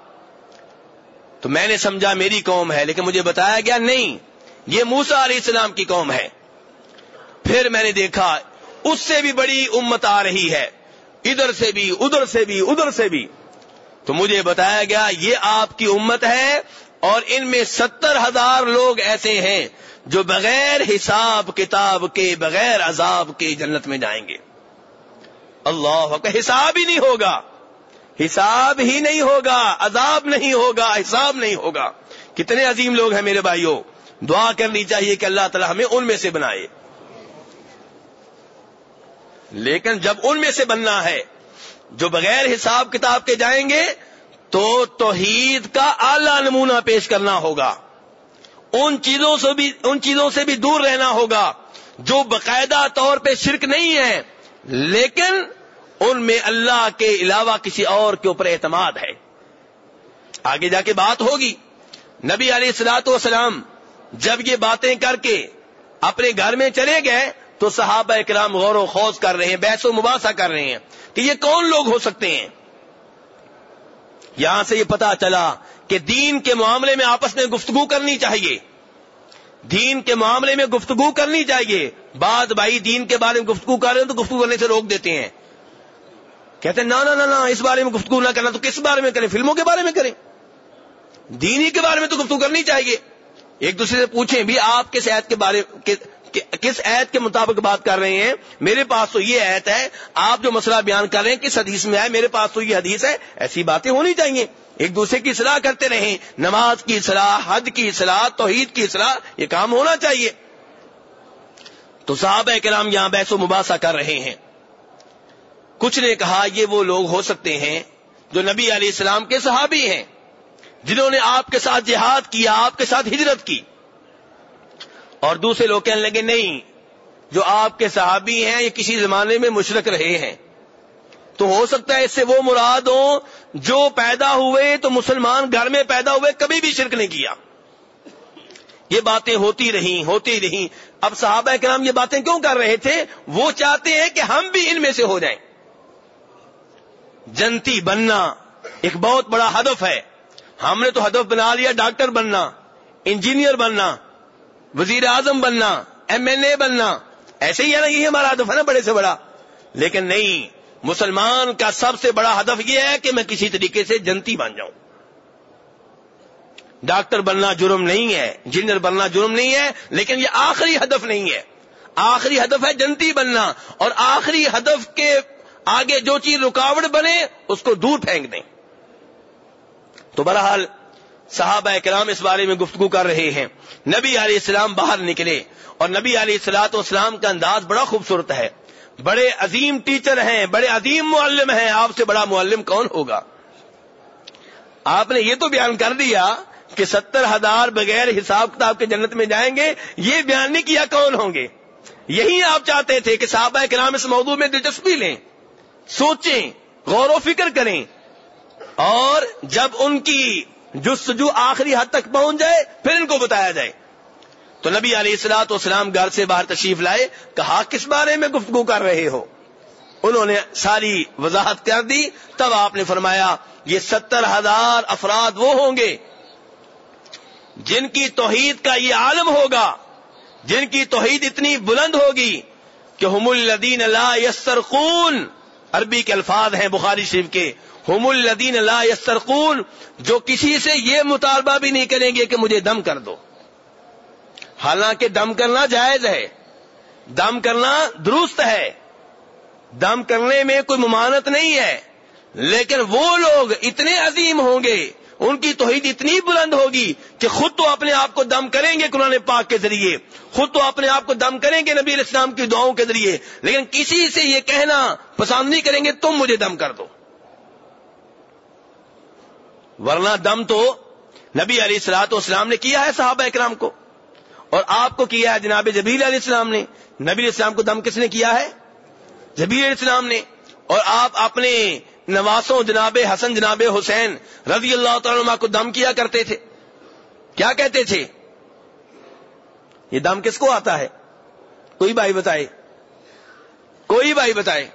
تو میں نے سمجھا میری قوم ہے، لیکن مجھے بتایا گیا، نہیں، یہ موسا علیہ السلام کی قوم ہے۔ پھر میں نے دیکھا، اس سے بھی بڑی امت آ رہی ہے۔ ادھر سے بھی، ادھر سے بھی، ادھر سے بھی۔ تو مجھے بتایا گیا، یہ آپ کی امت ہے اور ان میں ستر ہزار لوگ ایسے ہیں۔ جو بغیر حساب کتاب کے، بغیر عذاب کے جنت میں جائیں گے۔ اللہ کا حساب ہی نہیں ہوگا۔ حساب ہی نہیں ہوگا، عذاب نہیں ہوگا، حساب نہیں ہوگا۔ کتنے عظیم لوگ ہیں میرے بھائیوں۔ دعا کرنی چاہیے کہ اللہ تعالی ہمیں ان میں سے بنائے۔ لیکن جب ان میں سے بننا ہے، جو بغیر حساب کتاب کے جائیں گے، تو توحید کا اعلی نمونہ پیش کرنا ہوگا۔ ان چیزوں سے بھی ان چیزوں سے بھی دور رہنا ہوگا جو باقاعدہ طور پہ شرک نہیں ہے۔ لیکن ان میں اللہ کے علاوہ کسی اور کے اوپر اعتماد ہے۔ آگے جا کے بات ہوگی۔ نبی علیہ السلاط والسلام جب یہ باتیں کر کے اپنے گھر میں چلے گئے تو صحابہ اکرام غور و خوض کر رہے ہیں، بحث و مباحثہ کر رہے ہیں کہ یہ کون لوگ ہو سکتے ہیں۔ یہاں سے یہ پتا چلا کہ دین کے معاملے میں آپس میں گفتگو کرنی چاہیے۔ دین کے معاملے میں گفتگو کرنی چاہیے۔ بعد بھائی دین کے بارے میں گفتگو کر رہے ہیں تو گفتگو کرنے سے روک دیتے ہیں۔ کہتے ہیں، نہ نہ نہ اس بارے میں گفتگو نہ کرنا تو کس بارے میں کریں؟ فلموں کے بارے میں کریں۔ دینی کے بارے میں تو گفتگو کرنی چاہیے۔ ایک دوسرے سے پوچھیں، بھی آپ کس عید کے بارے کس عید کے مطابق بات کر رہے ہیں؟ میرے پاس تو یہ عید ہے، آپ جو مسئلہ بیان کر رہے ہیں، کس حدیث میں آئے میرے پاس تو یہ حدیث ہے۔ ایسی باتیں ہونی چاہیے۔ ایک دوسرے کی اصلاح کرتے رہیں، نماز کی اصلاح حد کی اصلاح، توحید کی اصلاح، یہ کام ہونا چاہیے۔ تو صحابہ کرام یہاں بحث و مباحثہ کر رہے ہیں۔ کچھ نے کہا یہ وہ لوگ ہو سکتے ہیں جو نبی علیہ السلام کے صحابی ہیں، جنہوں نے آپ کے ساتھ جہاد کیا آپ کے ساتھ ہجرت کی۔ اور دوسرے لوگ کہنے لگے، نہیں، جو آپ کے صحابی ہیں یا کسی زمانے میں مشرق رہے ہیں۔ تو ہو سکتا ہے اس سے وہ مراد ہوں جو پیدا ہوئے تو مسلمان گھر میں پیدا ہوئے، کبھی بھی شرک نہیں کیا۔ یہ باتیں ہوتی رہیں ہوتی رہیں۔ اب صحابہ کرام یہ باتیں کیوں کر رہے تھے؟ وہ چاہتے ہیں کہ ہم بھی ان میں سے ہو جائیں۔ جنتی بننا ایک بہت بڑا ہدف ہے۔ ہم نے تو ہدف بنا لیا، ڈاکٹر بننا، انجینئر بننا، وزیر اعظم بننا، ایم ایل اے بننا۔ ایسے ہی ہے نا، یہی ہمارا ہدف ہے نا، بڑے سے بڑا۔ لیکن نہیں مسلمان کا سب سے بڑا ہدف یہ ہے کہ میں کسی طریقے سے جنتی بن جاؤں۔ ڈاکٹر بننا جرم نہیں ہے، انجینئر بننا جرم نہیں ہے، لیکن یہ آخری ہدف نہیں ہے۔ آخری ہدف ہے جنتی بننا، اور آخری ہدف کے آگے جو چیز رکاوٹ بنے، اس کو دور پھینک دیں تو بہرحال صحابہ کرام اس بارے میں گفتگو کر رہے ہیں۔ نبی علیہ السلام باہر نکلے، اور نبی علیہ السلاط اسلام کا انداز بڑا خوبصورت ہے۔ بڑے عظیم ٹیچر ہیں، بڑے عظیم معلم ہیں، آپ سے بڑا معلم کون ہوگا؟ آپ نے یہ تو بیان کر دیا کہ ستر ہزار بغیر حساب کتاب کے جنت میں جائیں گے، یہ بیان نہیں کیا کون ہوں گے؟ یہی آپ چاہتے تھے کہ صحابہ کرام اس موضوع میں دلچسپی لیں، سوچیں، غور و فکر کریں، اور جب ان کی جستجو آخری حد تک پہنچ جائے، پھر ان کو بتایا جائے۔ تو نبی علیہ السلاط اسلام گھر سے باہر تشریف لائے، کہا، کس بارے میں گفتگو کر رہے ہو؟ انہوں نے ساری وضاحت کر دی، تب آپ نے فرمایا، یہ ستر ہزار افراد وہ ہوں گے جن کی توحید کا یہ عالم ہوگا، جن کی توحید اتنی بلند ہوگی کہ ہم الدین اللہ یسرقون عربی کے الفاظ ہیں بخاری شریف کے، ہم الدین اللہ یسرقون جو کسی سے یہ مطالبہ بھی نہیں کریں گے کہ مجھے دم کر دو۔ حالانکہ دم کرنا جائز ہے۔ دم کرنا درست ہے۔ دم کرنے میں کوئی ممانت نہیں ہے۔ لیکن وہ لوگ اتنے عظیم ہوں گے، ان کی توحید اتنی بلند ہوگی کہ خود تو اپنے آپ کو دم کریں گے قرآن پاک کے ذریعے۔ خود تو اپنے آپ کو دم کریں گے نبی الاسلام کی دعاؤں کے ذریعے۔ لیکن کسی سے یہ کہنا پسند نہیں کریں گے، تم مجھے دم کر دو۔ ورنہ دم تو نبی علیہ السلاط اسلام نے کیا ہے، صحابہ اکرام کو۔ اور آپ کو کیا ہے؟ جناب جبیل علیہ السلام نے. نبی علیہ السلام کو دم کس نے کیا ہے؟ جبیل علیہ السلام نے. اور آپ اپنے نواسوں جناب حسن، جناب حسین رضی اللہ تعالی کو دم کیا کرتے تھے. کیا کہتے تھے؟ یہ دم کس کو آتا ہے؟ کوئی بھائی بتائے. کوئی بھائی بتائے.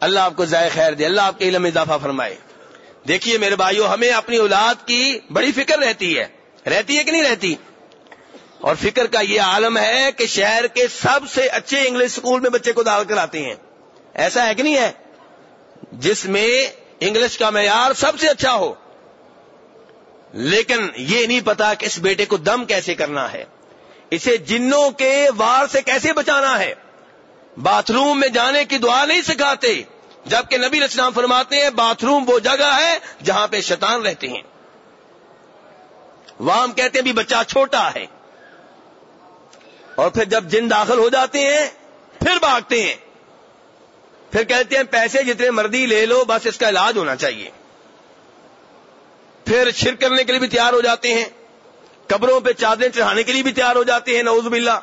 اللہ آپ کو ضائع خیر دے. اللہ آپ کے علم اضافہ فرمائے. دیکھیے میرے بھائیوں ہمیں اپنی اولاد کی بڑی فکر رہتی ہے. رہتی ہے کہ نہیں رہتی؟ اور فکر کا یہ عالم ہے کہ شہر کے سب سے اچھے انگلش اسکول میں بچے کو داخل کراتے ہیں۔ ایسا ہے کہ نہیں ہے؟ جس میں انگلش کا معیار سب سے اچھا ہو۔ لیکن یہ نہیں پتا کہ اس بیٹے کو دم کیسے کرنا ہے۔ اسے جنوں کے وار سے کیسے بچانا ہے۔ باتھ روم میں جانے کی دعا نہیں سکھاتے، جبکہ نبی اسلام فرماتے ہیں، باتھ روم وہ جگہ ہے جہاں پہ شیطان رہتے ہیں۔ وہاں ہم کہتے ہیں بھی بچہ چھوٹا ہے۔ اور پھر جب جن داخل ہو جاتے ہیں، پھر بھاگتے ہیں۔ پھر کہتے ہیں، پیسے جتنے مردی لے لو، بس اس کا علاج ہونا چاہیے۔ پھر شر کرنے کے لیے بھی تیار ہو جاتے ہیں۔ قبروں پہ چادریں چڑھانے کے لیے بھی تیار ہو جاتے ہیں نوز باللہ۔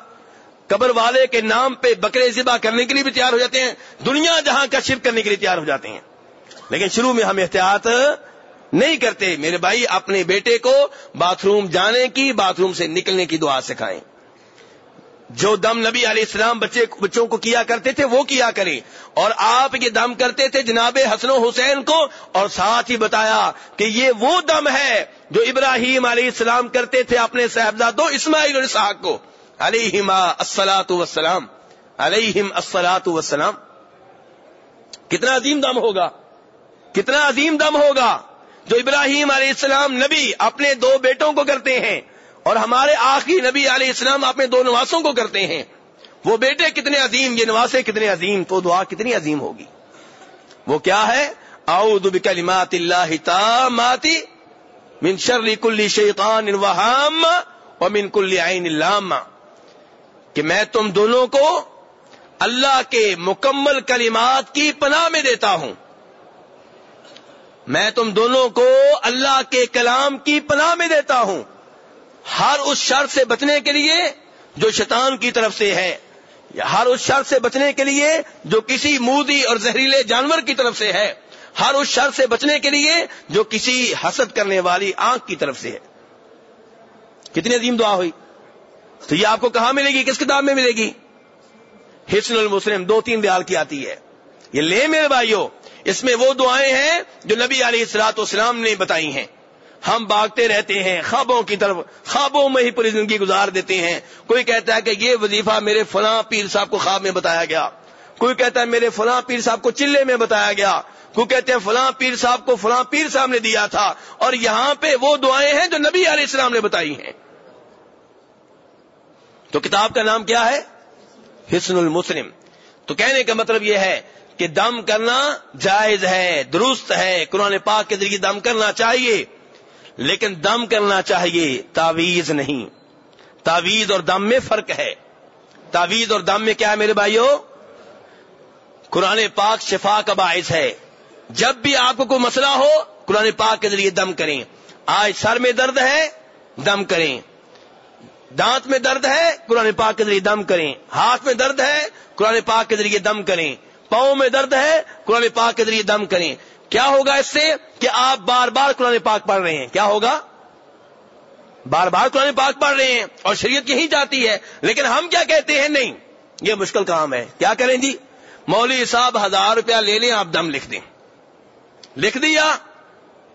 قبر والے کے نام پہ بکرے ذبح کرنے کے لیے بھی تیار ہو جاتے ہیں۔ دنیا جہاں کا شرک کرنے کے لیے تیار ہو جاتے ہیں۔ لیکن شروع میں ہم احتیاط نہیں کرتے۔ میرے بھائی، اپنے بیٹے کو باتھ روم جانے کی، باتھ روم سے نکلنے کی دعا سکھائیں۔ جو دم نبی علیہ السلام بچے بچوں کو کیا کرتے تھے، وہ کیا کریں۔ اور آپ یہ دم کرتے تھے جناب حسن و حسین کو، اور ساتھ ہی بتایا کہ یہ وہ دم ہے جو ابراہیم علیہ السلام کرتے تھے اپنے صاحبزادوں اسماعیل السحاق کو۔ علیہم السلاۃ وسلام علیہم السلاۃ وسلام کتنا عظیم دم ہوگا۔ کتنا عظیم دم ہوگا جو ابراہیم علیہ السلام نبی اپنے دو بیٹوں کو کرتے ہیں۔ اور ہمارے آخری نبی علیہ السلام اپنے دو نواسوں کو کرتے ہیں۔ وہ بیٹے کتنے عظیم، یہ نواسے کتنے عظیم، تو دعا کتنی عظیم ہوگی۔ وہ کیا ہے؟ اعوذ بکلمات اللہ تاماتی من شر کل شیطان وہام و من کل عین اللام کہ میں تم دونوں کو اللہ کے مکمل کلمات کی پناہ میں دیتا ہوں۔ میں تم دونوں کو اللہ کے کلام کی پناہ میں دیتا ہوں۔ ہر اس شر سے بچنے کے لیے جو شیطان کی طرف سے ہے۔ ہر اس شر سے بچنے کے لیے جو کسی مودی اور زہریلے جانور کی طرف سے ہے۔ ہر اس شر سے بچنے کے لیے جو کسی حسد کرنے والی آنکھ کی طرف سے ہے۔ کتنی عظیم دعا ہوئی۔ تو یہ آپ کو کہاں ملے گی؟ کس کتاب میں ملے گی؟ حسن المسلم دو تین دیال کی آتی ہے۔ یہ لے میرے بھائیوں اس میں وہ دعائیں ہیں جو نبی علیہ السلاط اسلام نے بتائی ہیں۔ ہم باغتے رہتے ہیں، خوابوں کی طرف، خوابوں میں ہی پوری زندگی گزار دیتے ہیں۔ کوئی کہتا ہے کہ یہ وظیفہ میرے فلاں پیر صاحب کو خواب میں بتایا گیا۔ کوئی کہتا ہے میرے فلاں پیر صاحب کو چلے میں بتایا گیا۔ کوئی کہتے ہیں فلاں پیر صاحب کو فلاں پیر صاحب نے دیا تھا۔ اور یہاں پہ وہ دعائیں ہیں جو نبی علیہ السلام نے بتائی ہیں۔ تو کتاب کا نام کیا ہے؟ حسن المسلم۔ تو کہنے کا مطلب یہ ہے کہ دم کرنا جائز ہے، درست ہے۔ قرآن پاک کے ذریعے دم کرنا چاہیے۔ لیکن دم کرنا چاہیے تعویز نہیں۔ تعویز اور دم میں فرق ہے۔ تعویز اور دم میں کیا ہے میرے بھائیوں قرآن پاک شفا کا باعث ہے۔ جب بھی آپ کو کوئی مسئلہ ہو، قرآن پاک کے ذریعے دم کریں۔ آج سر میں درد ہے، دم کریں۔ دانت میں درد ہے، قرآن پاک کے ذریعے دم کریں۔ ہاتھ میں درد ہے، قرآن پاک کے ذریعے دم کریں۔ پاؤں میں درد ہے، قرآن پاک کے ذریعے دم کریں۔ کیا ہوگا اس سے کہ آپ بار بار قرآن پاک پڑھ رہے ہیں؟ کیا ہوگا؟ بار بار قرآن پاک پڑھ رہے ہیں اور شریعت یہی جاتی ہے، لیکن ہم کیا کہتے ہیں؟ نہیں، یہ مشکل کام ہے۔ کیا کریں جی؟ مولوی صاحب ہزار روپیہ لے لیں، آپ دم لکھ دیں۔ لکھ دیا،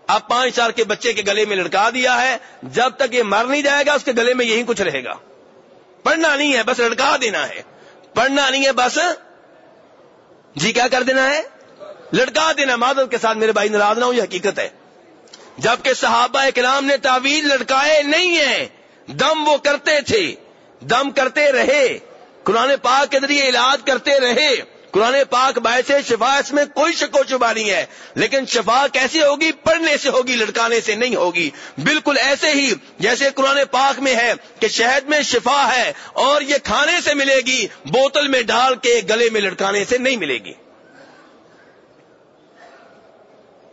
آپ پانچ سال کے بچے کے گلے میں لڑکا دیا ہے، جب تک یہ مر نہیں جائے گا، اس کے گلے میں یہی کچھ رہے گا۔ پڑھنا نہیں ہے، بس لڑکا دینا ہے۔ پڑھنا نہیں ہے، بس جی کیا کر دینا ہے؟ لڑکا دینا معذرت کے ساتھ میرے بھائی ناراض نہ ہو، یہ حقیقت ہے۔ جبکہ صحابہ کلام نے تعویذ لڑکائے نہیں ہیں، دم وہ کرتے تھے، دم کرتے رہے۔ قرآن پاک کے ذریعے علاج کرتے رہے۔ قرآن پاک باعث شفا، اس میں کوئی شک و شبہ نہیں ہے۔ لیکن شفا کیسے ہوگی؟ پڑھنے سے ہوگی لٹکانے سے نہیں ہوگی۔ بالکل ایسے ہی جیسے قرآن پاک میں ہے کہ شہد میں شفا ہے اور یہ کھانے سے ملے گی، بوتل میں ڈال کے گلے میں لٹکانے سے نہیں ملے گی۔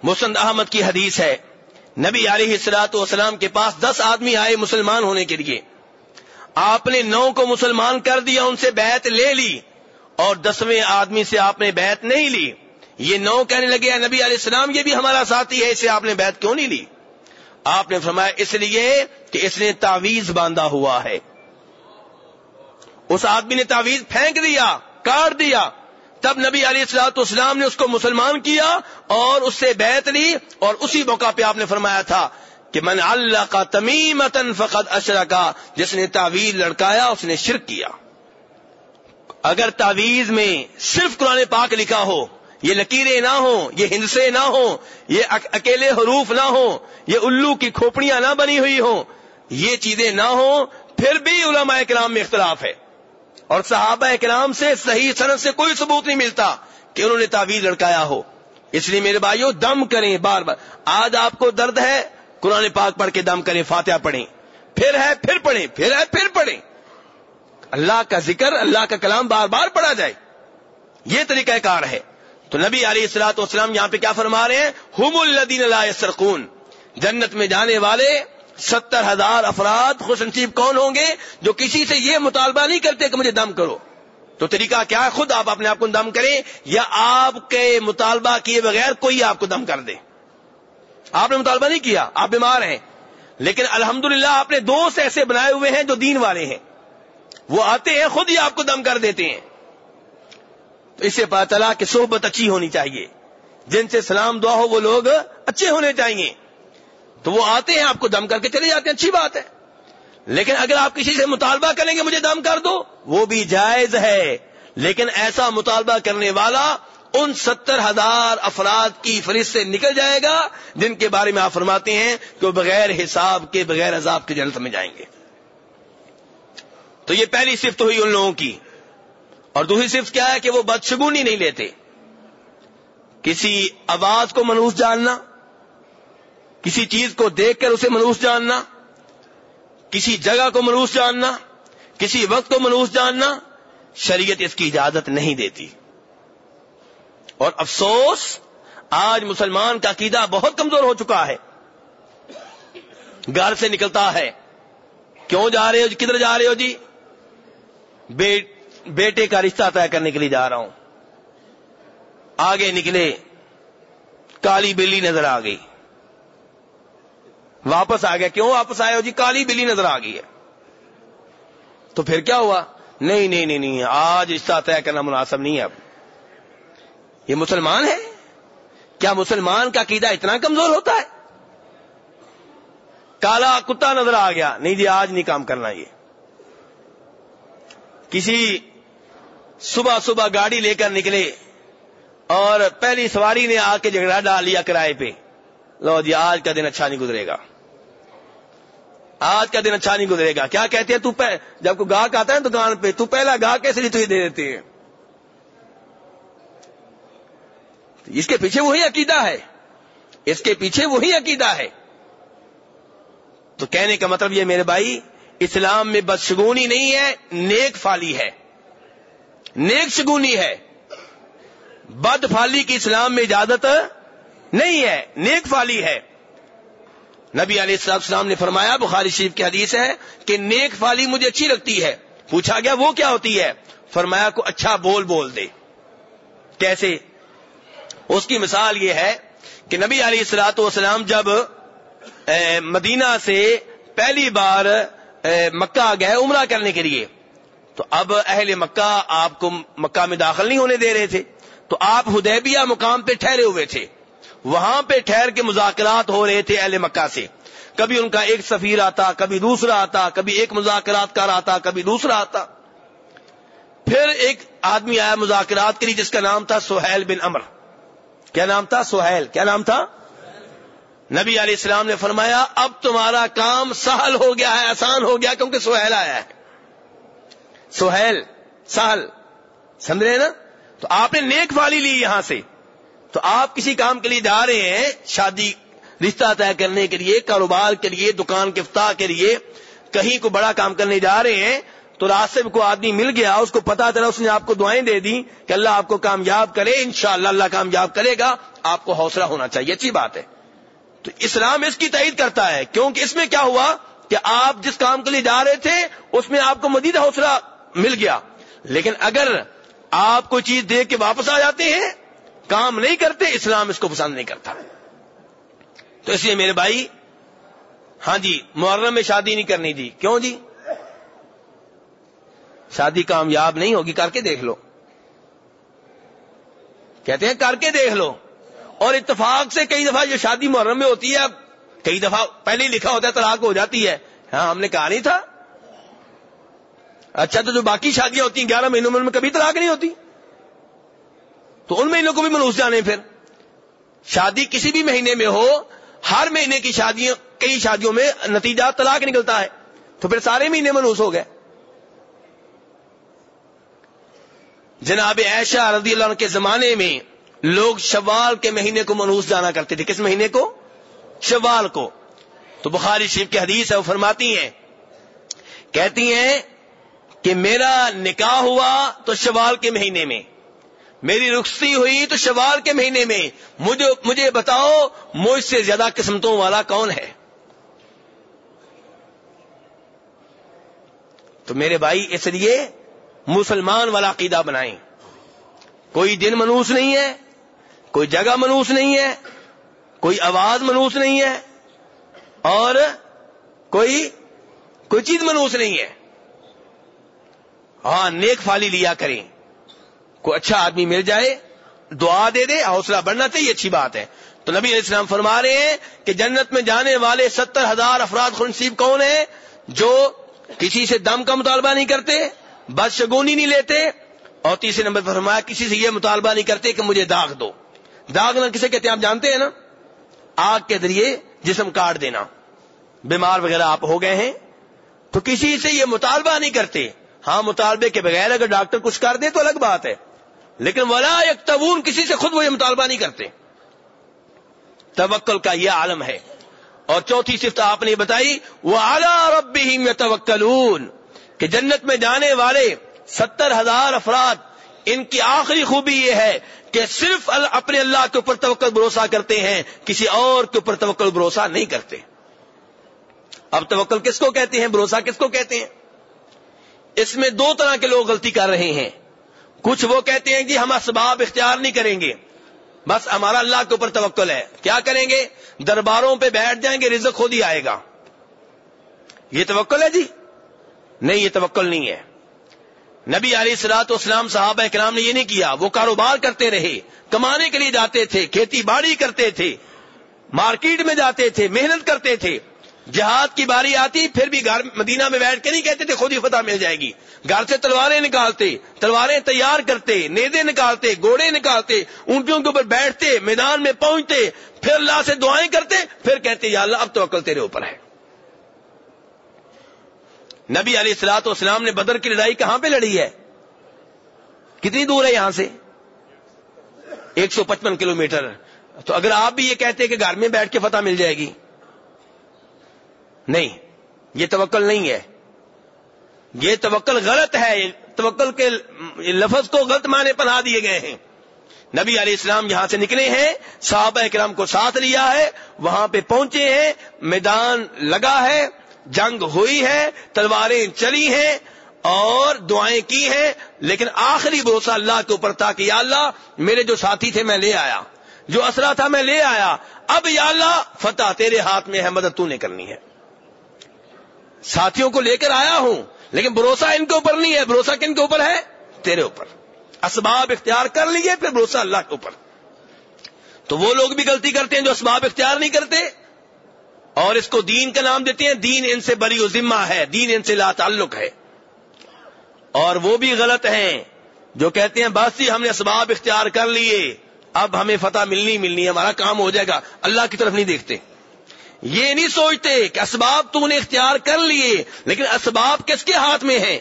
مسند احمد کی حدیث ہے۔ نبی علیہ السلاط والسلام کے پاس دس آدمی آئے مسلمان ہونے کے لیے۔ آپ نے نو کو مسلمان کر دیا، ان سے بیعت لے لی اور دسویں آدمی سے آپ نے بیعت نہیں لی۔ یہ نو کہنے لگے نبی علیہ السلام، یہ بھی ہمارا ساتھی ہے اسے آپ نے بیعت کیوں نہیں لی؟ آپ نے فرمایا، اس لیے کہ اس نے تعویز باندھا ہوا ہے۔ اس آدمی نے تعویز پھینک دیا، کاٹ دیا۔ تب نبی علیہ السلاط اسلام نے اس کو مسلمان کیا اور اس سے بیعت لی اور اسی موقع پہ آپ نے فرمایا تھا کہ من اللہ کا تمیم فقط اشرا کا جس نے تعویذ لڑکایا اس نے شرک کیا۔ اگر تعویذ میں صرف قرآن پاک لکھا ہو، یہ لکیریں نہ ہوں، یہ ہندسے نہ ہوں، یہ اکیلے حروف نہ ہوں، یہ الو کی کھوپڑیاں نہ بنی ہوئی ہوں، یہ چیزیں نہ ہوں، پھر بھی علماء کرام میں اختلاف ہے۔ اور صحابہ کرام سے صحیح صنعت سے کوئی ثبوت نہیں ملتا کہ انہوں نے تعویذ لڑکایا ہو۔ اس لیے میرے بھائیوں دم کریں بار بار۔ آج آپ کو درد ہے، قرآن پاک پڑھ کے دم کریں، فاتحہ پڑھیں۔ پھر ہے، پھر پڑھیں، پھر ہے، پھر پڑھیں۔ اللہ کا ذکر، اللہ کا کلام بار بار پڑھا جائے۔ یہ طریقہ کار ہے۔ تو نبی علیہ السلاط والسلام یہاں پہ کیا فرما رہے ہیں؟ ہم الدین اللہ سرکون جنت میں جانے والے ستر ہزار افراد خوش نصیب کون ہوں گے جو کسی سے یہ مطالبہ نہیں کرتے کہ مجھے دم کرو؟ تو طریقہ کیا ہے؟ خود آپ اپنے آپ کو دم کریں یا آپ کے مطالبہ کیے بغیر کوئی آپ کو دم کر دے؟ آپ نے مطالبہ نہیں کیا، آپ بیمار ہیں۔ لیکن الحمدللہ آپ نے دوست ایسے بنائے ہوئے ہیں جو دین والے ہیں۔ وہ آتے ہیں، خود ہی آپ کو دم کر دیتے ہیں۔ تو اس سے پتا چلا کہ صحبت اچھی ہونی چاہیے۔ جن سے سلام دعا ہو، وہ لوگ اچھے ہونے چاہیے۔ تو وہ آتے ہیں آپ کو دم کر کے چلے جاتے ہیں، اچھی بات ہے۔ لیکن اگر آپ کسی سے مطالبہ کریں گے، مجھے دم کر دو، وہ بھی جائز ہے۔ لیکن ایسا مطالبہ کرنے والا ان ستر ہزار افراد کی فہرست سے نکل جائے گا، جن کے بارے میں آپ فرماتے ہیں کہ وہ بغیر حساب کے، بغیر عذاب کے جنت میں جائیں گے۔ تو یہ پہلی صفت ہوئی ان لوگوں کی۔ اور دوسری صفت کیا ہے کہ وہ بدشگونی نہیں لیتے۔ کسی آواز کو منوس جاننا کسی چیز کو دیکھ کر اسے منوس جاننا، کسی جگہ کو منوس جاننا، کسی وقت کو منوس جاننا شریعت اس کی اجازت نہیں دیتی۔ اور افسوس، آج مسلمان کا عقیدہ بہت کمزور ہو چکا ہے۔ گھر سے نکلتا ہے۔ کیوں جا رہے ہو جی؟ کدھر جا رہے ہو جی؟ بیٹے کا رشتہ طے کرنے کے لیے جا رہا ہوں۔ آگے نکلے، کالی بلی نظر آ گئی۔ واپس آ گیا. کیوں واپس آئے ہو؟ جی کالی بلی نظر آ گئی ہے. تو پھر کیا ہوا؟ نہیں نہیں نہیں نہیں، آج رشتہ طے کرنا مناسب نہیں ہے اب. یہ مسلمان ہے؟ کیا مسلمان کا قیدا اتنا کمزور ہوتا ہے؟ کالا کتا نظر آ گیا. نہیں جی آج نہیں کام کرنا یہ. کسی صبح صبح گاڑی لے کر نکلے اور پہلی سواری نے آ کے جھگڑا ڈال لیا کرائے پہ. لو جی آج کا دن اچھا نہیں گزرے گا. آج کا دن اچھا نہیں گزرے گا۔ کیا کہتے ہیں؟ تو پہ جب کوئی گاہک آتا ہے دکان پہ، تو پہلا گاہ کیسے لیے تجھے دے دیتے ہیں؟ اس کے پیچھے وہی عقیدہ ہے۔ اس کے پیچھے وہی عقیدہ ہے۔ تو کہنے کا مطلب یہ میرے بھائی، اسلام میں بدشگونی نہیں ہے، نیک فالی ہے۔ نیک شگونی ہے۔ بد فالی کی اسلام میں اجازت نہیں ہے، نیک فالی ہے۔ نبی علیہ السلام السلام نے فرمایا، بخاری شریف کی حدیث ہے کہ نیک فالی مجھے اچھی لگتی ہے۔ پوچھا گیا، وہ کیا ہوتی ہے؟ فرمایا کو اچھا بول بول دے۔ کیسے؟ اس کی مثال یہ ہے کہ نبی علیہ السلاط والسلام جب مدینہ سے پہلی بار مکہ گئے عمرہ کرنے کے لیے، تو اب اہل مکہ آپ کو مکہ میں داخل نہیں ہونے دے رہے تھے۔ تو آپ ہدیبیہ مقام پہ ٹھہرے ہوئے تھے۔ وہاں پہ ٹھہر کے مذاکرات ہو رہے تھے اہل مکہ سے۔ کبھی ان کا ایک سفیر آتا، کبھی دوسرا آتا، کبھی ایک مذاکرات کر آتا، کبھی دوسرا آتا۔ پھر ایک آدمی آیا مذاکرات کے لیے جس کا نام تھا سہیل بن امر۔ کیا نام تھا؟ سہیل۔ کیا نام تھا؟ نبی علیہ السلام نے فرمایا، اب تمہارا کام سہل ہو گیا ہے، آسان ہو گیا، کیونکہ سہیل آیا ہے۔ سہیل، سہل۔ سمجھ رہے نا؟ تو آپ نے نیک والی لی یہاں سے۔ تو آپ کسی کام کے لیے جا رہے ہیں، شادی، رشتہ طے کرنے کے لیے، کاروبار کے لیے، دکان کے افتاح کے لیے، کہیں کو بڑا کام کرنے جا رہے ہیں، تو راستے میں کوئی آدمی مل گیا، اس کو پتا چلا، اس نے آپ کو دعائیں دے دی کہ اللہ آپ کو کامیاب کرے، انشاءاللہ اللہ کامیاب کرے گا، آپ کو حوصلہ ہونا چاہیے، اچھی بات ہے۔ تو اسلام اس کی تعید کرتا ہے، کیونکہ اس میں کیا ہوا کہ آپ جس کام کے لیے جا رہے تھے، اس میں آپ کو مزید حوصلہ مل گیا۔ لیکن اگر آپ کو چیز دیکھ کے واپس آ جاتے ہیں کام نہیں کرتے، اسلام اس کو پسند نہیں کرتا۔ تو اس لیے میرے بھائی ہاں جی محرم میں شادی نہیں کرنی جی کیوں جی؟ شادی کامیاب نہیں ہوگی، کر کے دیکھ لو۔ کہتے ہیں، کر کے دیکھ لو۔ اور اتفاق سے کئی دفعہ جو شادی محرم میں ہوتی ہے، اب کئی دفعہ پہلے ہی لکھا ہوتا ہے، طلاق ہو جاتی ہے۔ ہاں ہم نے کہا نہیں تھا۔ اچھا تو جو باقی شادیاں ہوتی ہیں، گیارہ مہینوں میں میں کبھی طلاق نہیں ہوتی؟ تو ان مہینوں کو بھی منوس جانے پھر۔ شادی کسی بھی مہینے میں ہو، ہر مہینے کی شادیوں کئی شادیوں میں نتیجہ طلاق نکلتا ہے۔ تو پھر سارے مہینے منوس ہو گئے۔ جناب ایشا رضی اللہ عنہ کے زمانے میں لوگ شوال کے مہینے کو منوس جانا کرتے تھے۔ کس مہینے کو؟ شوال کو۔ تو بخاری شریف کی حدیث ہے، وہ فرماتی ہیں، کہتی ہیں کہ میرا نکاح ہوا تو شوال کے مہینے میں۔ میری رخصتی ہوئی تو شوال کے مہینے میں۔ مجھے مجھے بتاؤ، مجھ سے زیادہ قسمتوں والا کون ہے؟ تو میرے بھائی، اس لیے مسلمان والا عقیدہ بنائیں۔ کوئی دن منوس نہیں ہے، کوئی جگہ منوس نہیں ہے، کوئی آواز منوس نہیں ہے، اور کوئی کوئی چیز منوس نہیں ہے۔ ہاں نیک فالی لیا کریں۔ کوئی اچھا آدمی مل جائے، دعا دے دے، حوصلہ بڑھنا چاہیے، اچھی بات ہے۔ تو نبی علیہ السلام فرما رہے ہیں کہ جنت میں جانے والے ستر ہزار افراد خنصیب کون ہیں جو کسی سے دم کا مطالبہ نہیں کرتے بس شگونی نہیں لیتے۔ اور تیسرے نمبر پر فرمایا، کسی سے یہ مطالبہ نہیں کرتے کہ مجھے داغ دو۔ داغ نہ کسے کہتے ہیں آپ جانتے ہیں نا؟ آگ کے ذریعے جسم کاٹ دینا۔ بیمار وغیرہ آپ ہو گئے ہیں، تو کسی سے یہ مطالبہ نہیں کرتے۔ ہاں مطالبے کے بغیر اگر ڈاکٹر کچھ کر دے تو الگ بات ہے۔ لیکن ولا یکتبون کسی سے خود وہ یہ مطالبہ نہیں کرتے۔ توکل کا یہ عالم ہے۔ اور چوتھی صفت آپ نے بتائی وہ اعلی رب توکلون کہ جنت میں جانے والے ستر ہزار افراد، ان کی آخری خوبی یہ ہے کہ صرف اپنے اللہ کے اوپر توکل بھروسہ کرتے ہیں، کسی اور کے اوپر توکل بھروسہ نہیں کرتے۔ اب توکل کس کو کہتے ہیں؟ بھروسہ کس کو کہتے ہیں؟ اس میں دو طرح کے لوگ غلطی کر رہے ہیں۔ کچھ وہ کہتے ہیں کہ ہم اسباب اختیار نہیں کریں گے۔ بس ہمارا اللہ کے اوپر توکل ہے۔ کیا کریں گے؟ درباروں پہ بیٹھ جائیں گے، رزق خود ہی آئے گا۔ یہ توکل ہے جی؟ نہیں، یہ توکل نہیں ہے۔ نبی علی سلاط اسلام صاحب اکرام نے یہ نہیں کیا۔ وہ کاروبار کرتے رہے، کمانے کے لیے جاتے تھے، کھیتی باڑی کرتے تھے، مارکیٹ میں جاتے تھے، محنت کرتے تھے۔ جہاد کی باری آتی، پھر بھی گھر مدینہ میں بیٹھ کے نہیں کہتے تھے خود ہی فتح مل جائے گی۔ گھر سے تلواریں نکالتے، تلواریں تیار کرتے نیدے نکالتے گوڑے نکالتے، اونٹیوں کے اوپر بیٹھتے، میدان میں پہنچتے، پھر اللہ سے دعائیں کرتے، پھر کہتے، یا اللہ، اب تو عقل تیرے اوپر ہے۔ نبی علیہ السلاط اسلام نے بدر کی لڑائی کہاں پہ لڑی ہے؟ کتنی دور ہے یہاں سے؟ ایک سو پچپن کلو میٹر تو اگر آپ بھی یہ کہتے کہ گھر میں بیٹھ کے فتح مل جائے گی نہیں، یہ توکل نہیں ہے۔ یہ توکل غلط ہے توکل کے لفظ کو غلط معنی پناہ دیے گئے ہیں۔ نبی علیہ السلام یہاں سے نکلے ہیں، صحابہ اکرام کو ساتھ لیا ہے، وہاں پہ پہنچے ہیں، میدان لگا ہے، جنگ ہوئی ہے، تلواریں چلی ہیں اور دعائیں کی ہیں، لیکن آخری بھروسہ اللہ کے اوپر تھا کہ یا اللہ میرے جو ساتھی تھے میں لے آیا، جو اسرا تھا میں لے آیا، اب یا اللہ فتح تیرے ہاتھ میں ہے، مدد تو نے کرنی ہے۔ ساتھیوں کو لے کر آیا ہوں، لیکن بھروسہ ان کے اوپر نہیں ہے۔ بھروسہ کن کے اوپر ہے؟ تیرے اوپر۔ اسباب اختیار کر لیے، پھر بھروسہ اللہ کے اوپر۔ تو وہ لوگ بھی غلطی کرتے ہیں جو اسباب اختیار نہیں کرتے، اور اس کو دین کا نام دیتے ہیں۔ دین ان سے بری و ذمہ ہے، دین ان سے لا تعلق ہے۔ اور وہ بھی غلط ہیں، جو کہتے ہیں، بس ہی ہم نے اسباب اختیار کر لیے، اب ہمیں فتح ملنی ملنی، ہمارا کام ہو جائے گا۔ اللہ کی طرف نہیں دیکھتے۔ یہ نہیں سوچتے کہ اسباب تو نے اختیار کر لیے، لیکن اسباب کس کے ہاتھ میں ہیں؟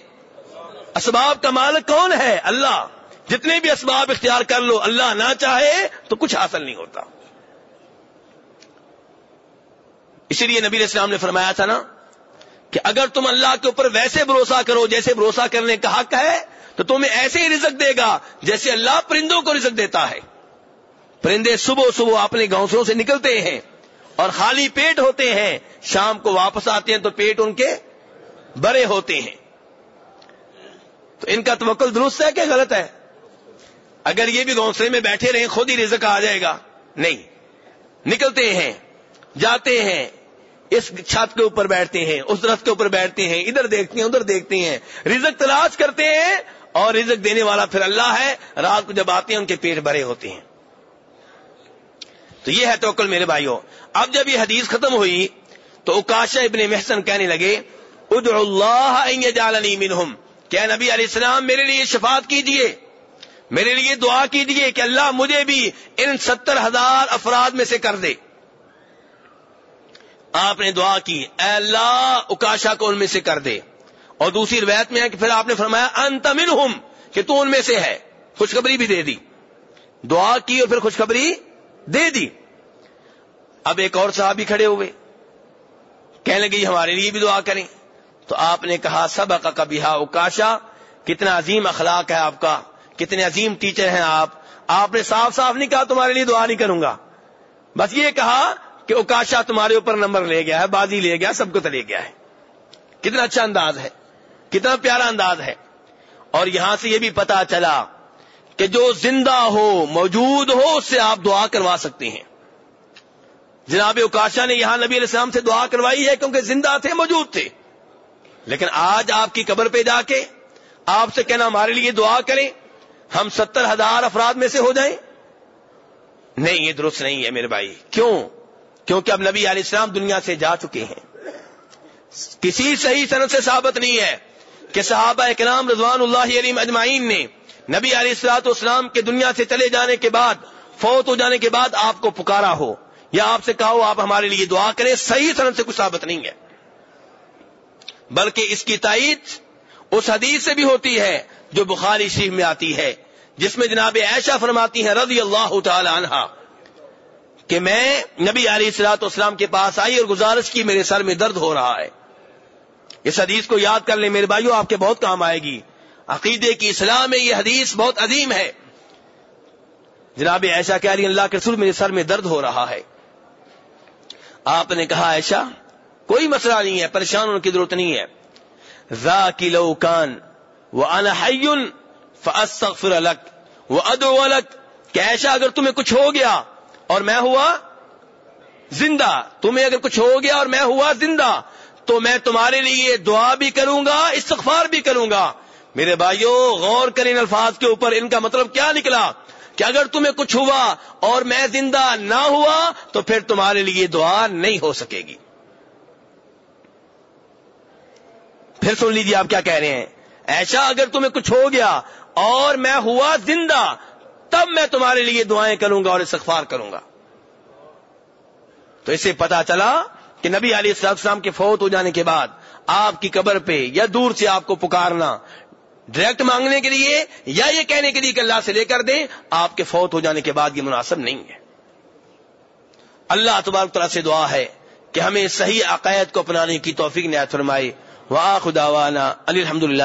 اسباب کا مالک کون ہے؟ اللہ۔ جتنے بھی اسباب اختیار کر لو، اللہ نہ چاہے تو کچھ حاصل نہیں ہوتا۔ اسی لیے نبی اسلام نے فرمایا تھا نا کہ اگر تم اللہ کے اوپر ویسے بھروسہ کرو جیسے بھروسہ کرنے کا حق ہے، تو تمہیں ایسے ہی رزق دے گا جیسے اللہ پرندوں کو رزق دیتا ہے۔ پرندے صبح صبح اپنے گھونسلوں سے نکلتے ہیں۔ اور خالی پیٹ ہوتے ہیں، شام کو واپس آتے ہیں تو پیٹ ان کے بڑے ہوتے ہیں۔ تو ان کا توکل درست ہے کہ غلط ہے؟ اگر یہ بھی گھونسلے میں بیٹھے رہیں، خود ہی رزق آ جائے گا۔ نہیں۔ نکلتے ہیں، جاتے ہیں، اس چھت کے اوپر بیٹھتے ہیں، اس درخت کے اوپر بیٹھتے ہیں، ادھر دیکھتے ہیں، ادھر دیکھتے ہیں۔ رزق تلاش کرتے ہیں اور رزق دینے والا پھر اللہ ہے۔ رات کو جب آتے ہیں، ان کے پیٹ بھرے ہوتے ہیں۔ تو یہ ہے توکل میرے بھائیوں اب جب یہ حدیث ختم ہوئی تو اکاشا ابن محسن کہنے لگے، ادعو اللہ جالنی منہم۔ کیا نبی علیہ السلام، میرے لیے شفاعت کیجیے۔ میرے لیے دعا کیجیے کہ اللہ مجھے بھی ان ستر ہزار افراد میں سے کر دے۔ آپ نے دعا کی، اے اللہ، اکاشا کو ان میں سے کر دے۔ اور دوسری روایت میں ہے کہ پھر آپ نے فرمایا، انت منہم، کہ تو ان میں سے ہے۔ خوشخبری بھی دے دی۔ دعا کی اور پھر خوشخبری دے دی۔ اب ایک اور صاحب کھڑے ہوئے، کہنے لگے ہمارے لیے بھی دعا کریں۔ تو آپ نے کہا سب کا کبھی اکاشا، کتنا عظیم اخلاق ہے آپ کا، کتنے عظیم ٹیچر ہیں آپ۔ آپ نے صاف صاف نہیں کہا، تمہارے لیے دعا نہیں کروں گا۔ بس یہ کہا کہ اوکاشا تمہارے اوپر نمبر لے گیا ہے، بازی لے گیا سب کو تو لے گیا ہے۔ کتنا اچھا انداز ہے، کتنا پیارا انداز ہے۔ اور یہاں سے یہ بھی پتا چلا کہ جو زندہ ہو، موجود ہو، اس سے آپ دعا کروا سکتے ہیں۔ جناب اوکاشا نے یہاں نبی علیہ السلام سے دعا کروائی ہے کیونکہ زندہ تھے، موجود تھے۔ لیکن آج آپ کی قبر پہ جا کے آپ سے کہنا ہمارے لیے دعا کریں، ہم ستر ہزار افراد میں سے ہو جائیں۔ نہیں، یہ درست نہیں ہے میرے بھائی۔ کیوں؟ کیونکہ اب نبی علیہ السلام دنیا سے جا چکے ہیں۔ کسی صحیح صنعت سے ثابت نہیں ہے کہ صحابہ اکرام رضوان اللہ علیم اجمعین نے نبی علیہ السلاط اسلام کے دنیا سے چلے جانے کے بعد، فوت ہو جانے کے بعد آپ کو پکارا ہو، یا آپ سے کہو آپ ہمارے لیے دعا کریں، صحیح صنعت سے کچھ ثابت نہیں ہے۔ بلکہ اس کی تائید اس حدیث سے بھی ہوتی ہے جو بخاری شریف میں آتی ہے، جس میں جناب عائشہ فرماتی ہیں رضی اللہ تعالی عنہ کہ میں نبی علیہ السلاط اسلام کے پاس آئی اور گزارش کی، میرے سر میں درد ہو رہا ہے۔ اس حدیث کو یاد کر لیں میرے بھائیو، آپ کے بہت کام آئے گی۔ عقیدے کی اسلام میں یہ حدیث بہت عظیم ہے۔ جناب ایسا کہہ رہی اللہ کے رسول میرے سر میں درد ہو رہا ہے۔ آپ نے کہا ایسا کوئی مسئلہ نہیں ہے، پریشان ہونے کی ضرورت نہیں ہے۔ ذا کی لو کان وہ انحین فاستغفر وہ ادو الک کہ ایسا اگر تمہیں کچھ ہو گیا اور میں ہوا زندہ، تمہیں اگر کچھ ہو گیا اور میں ہوا زندہ، تو میں تمہارے لیے دعا بھی کروں گا، استغفار بھی کروں گا۔ میرے بھائیوں غور کریں ان الفاظ کے اوپر، ان کا مطلب کیا نکلا؟ کہ اگر تمہیں کچھ ہوا اور میں زندہ نہ ہوا، تو پھر تمہارے لیے دعا نہیں ہو سکے گی۔ پھر سن لیجیے آپ کیا کہہ رہے ہیں۔ ایسا اگر تمہیں کچھ ہو گیا اور میں ہوا زندہ، تب میں تمہارے لیے دعائیں کروں گا اور استغفار کروں گا۔ تو اسے پتا چلا کہ نبی علی السلام کے فوت ہو جانے کے بعد آپ کی قبر پہ یا دور سے آپ کو پکارنا ڈائریکٹ مانگنے کے لیے یا یہ کہنے کے لیے کہ اللہ سے لے کر دیں، آپ کے فوت ہو جانے کے بعد یہ مناسب نہیں ہے۔ اللہ تبارک طرح سے دعا ہے کہ ہمیں صحیح عقائد کو اپنانے کی توفیق نہایت فرمائے۔ واہ خدا علی الحمد للہ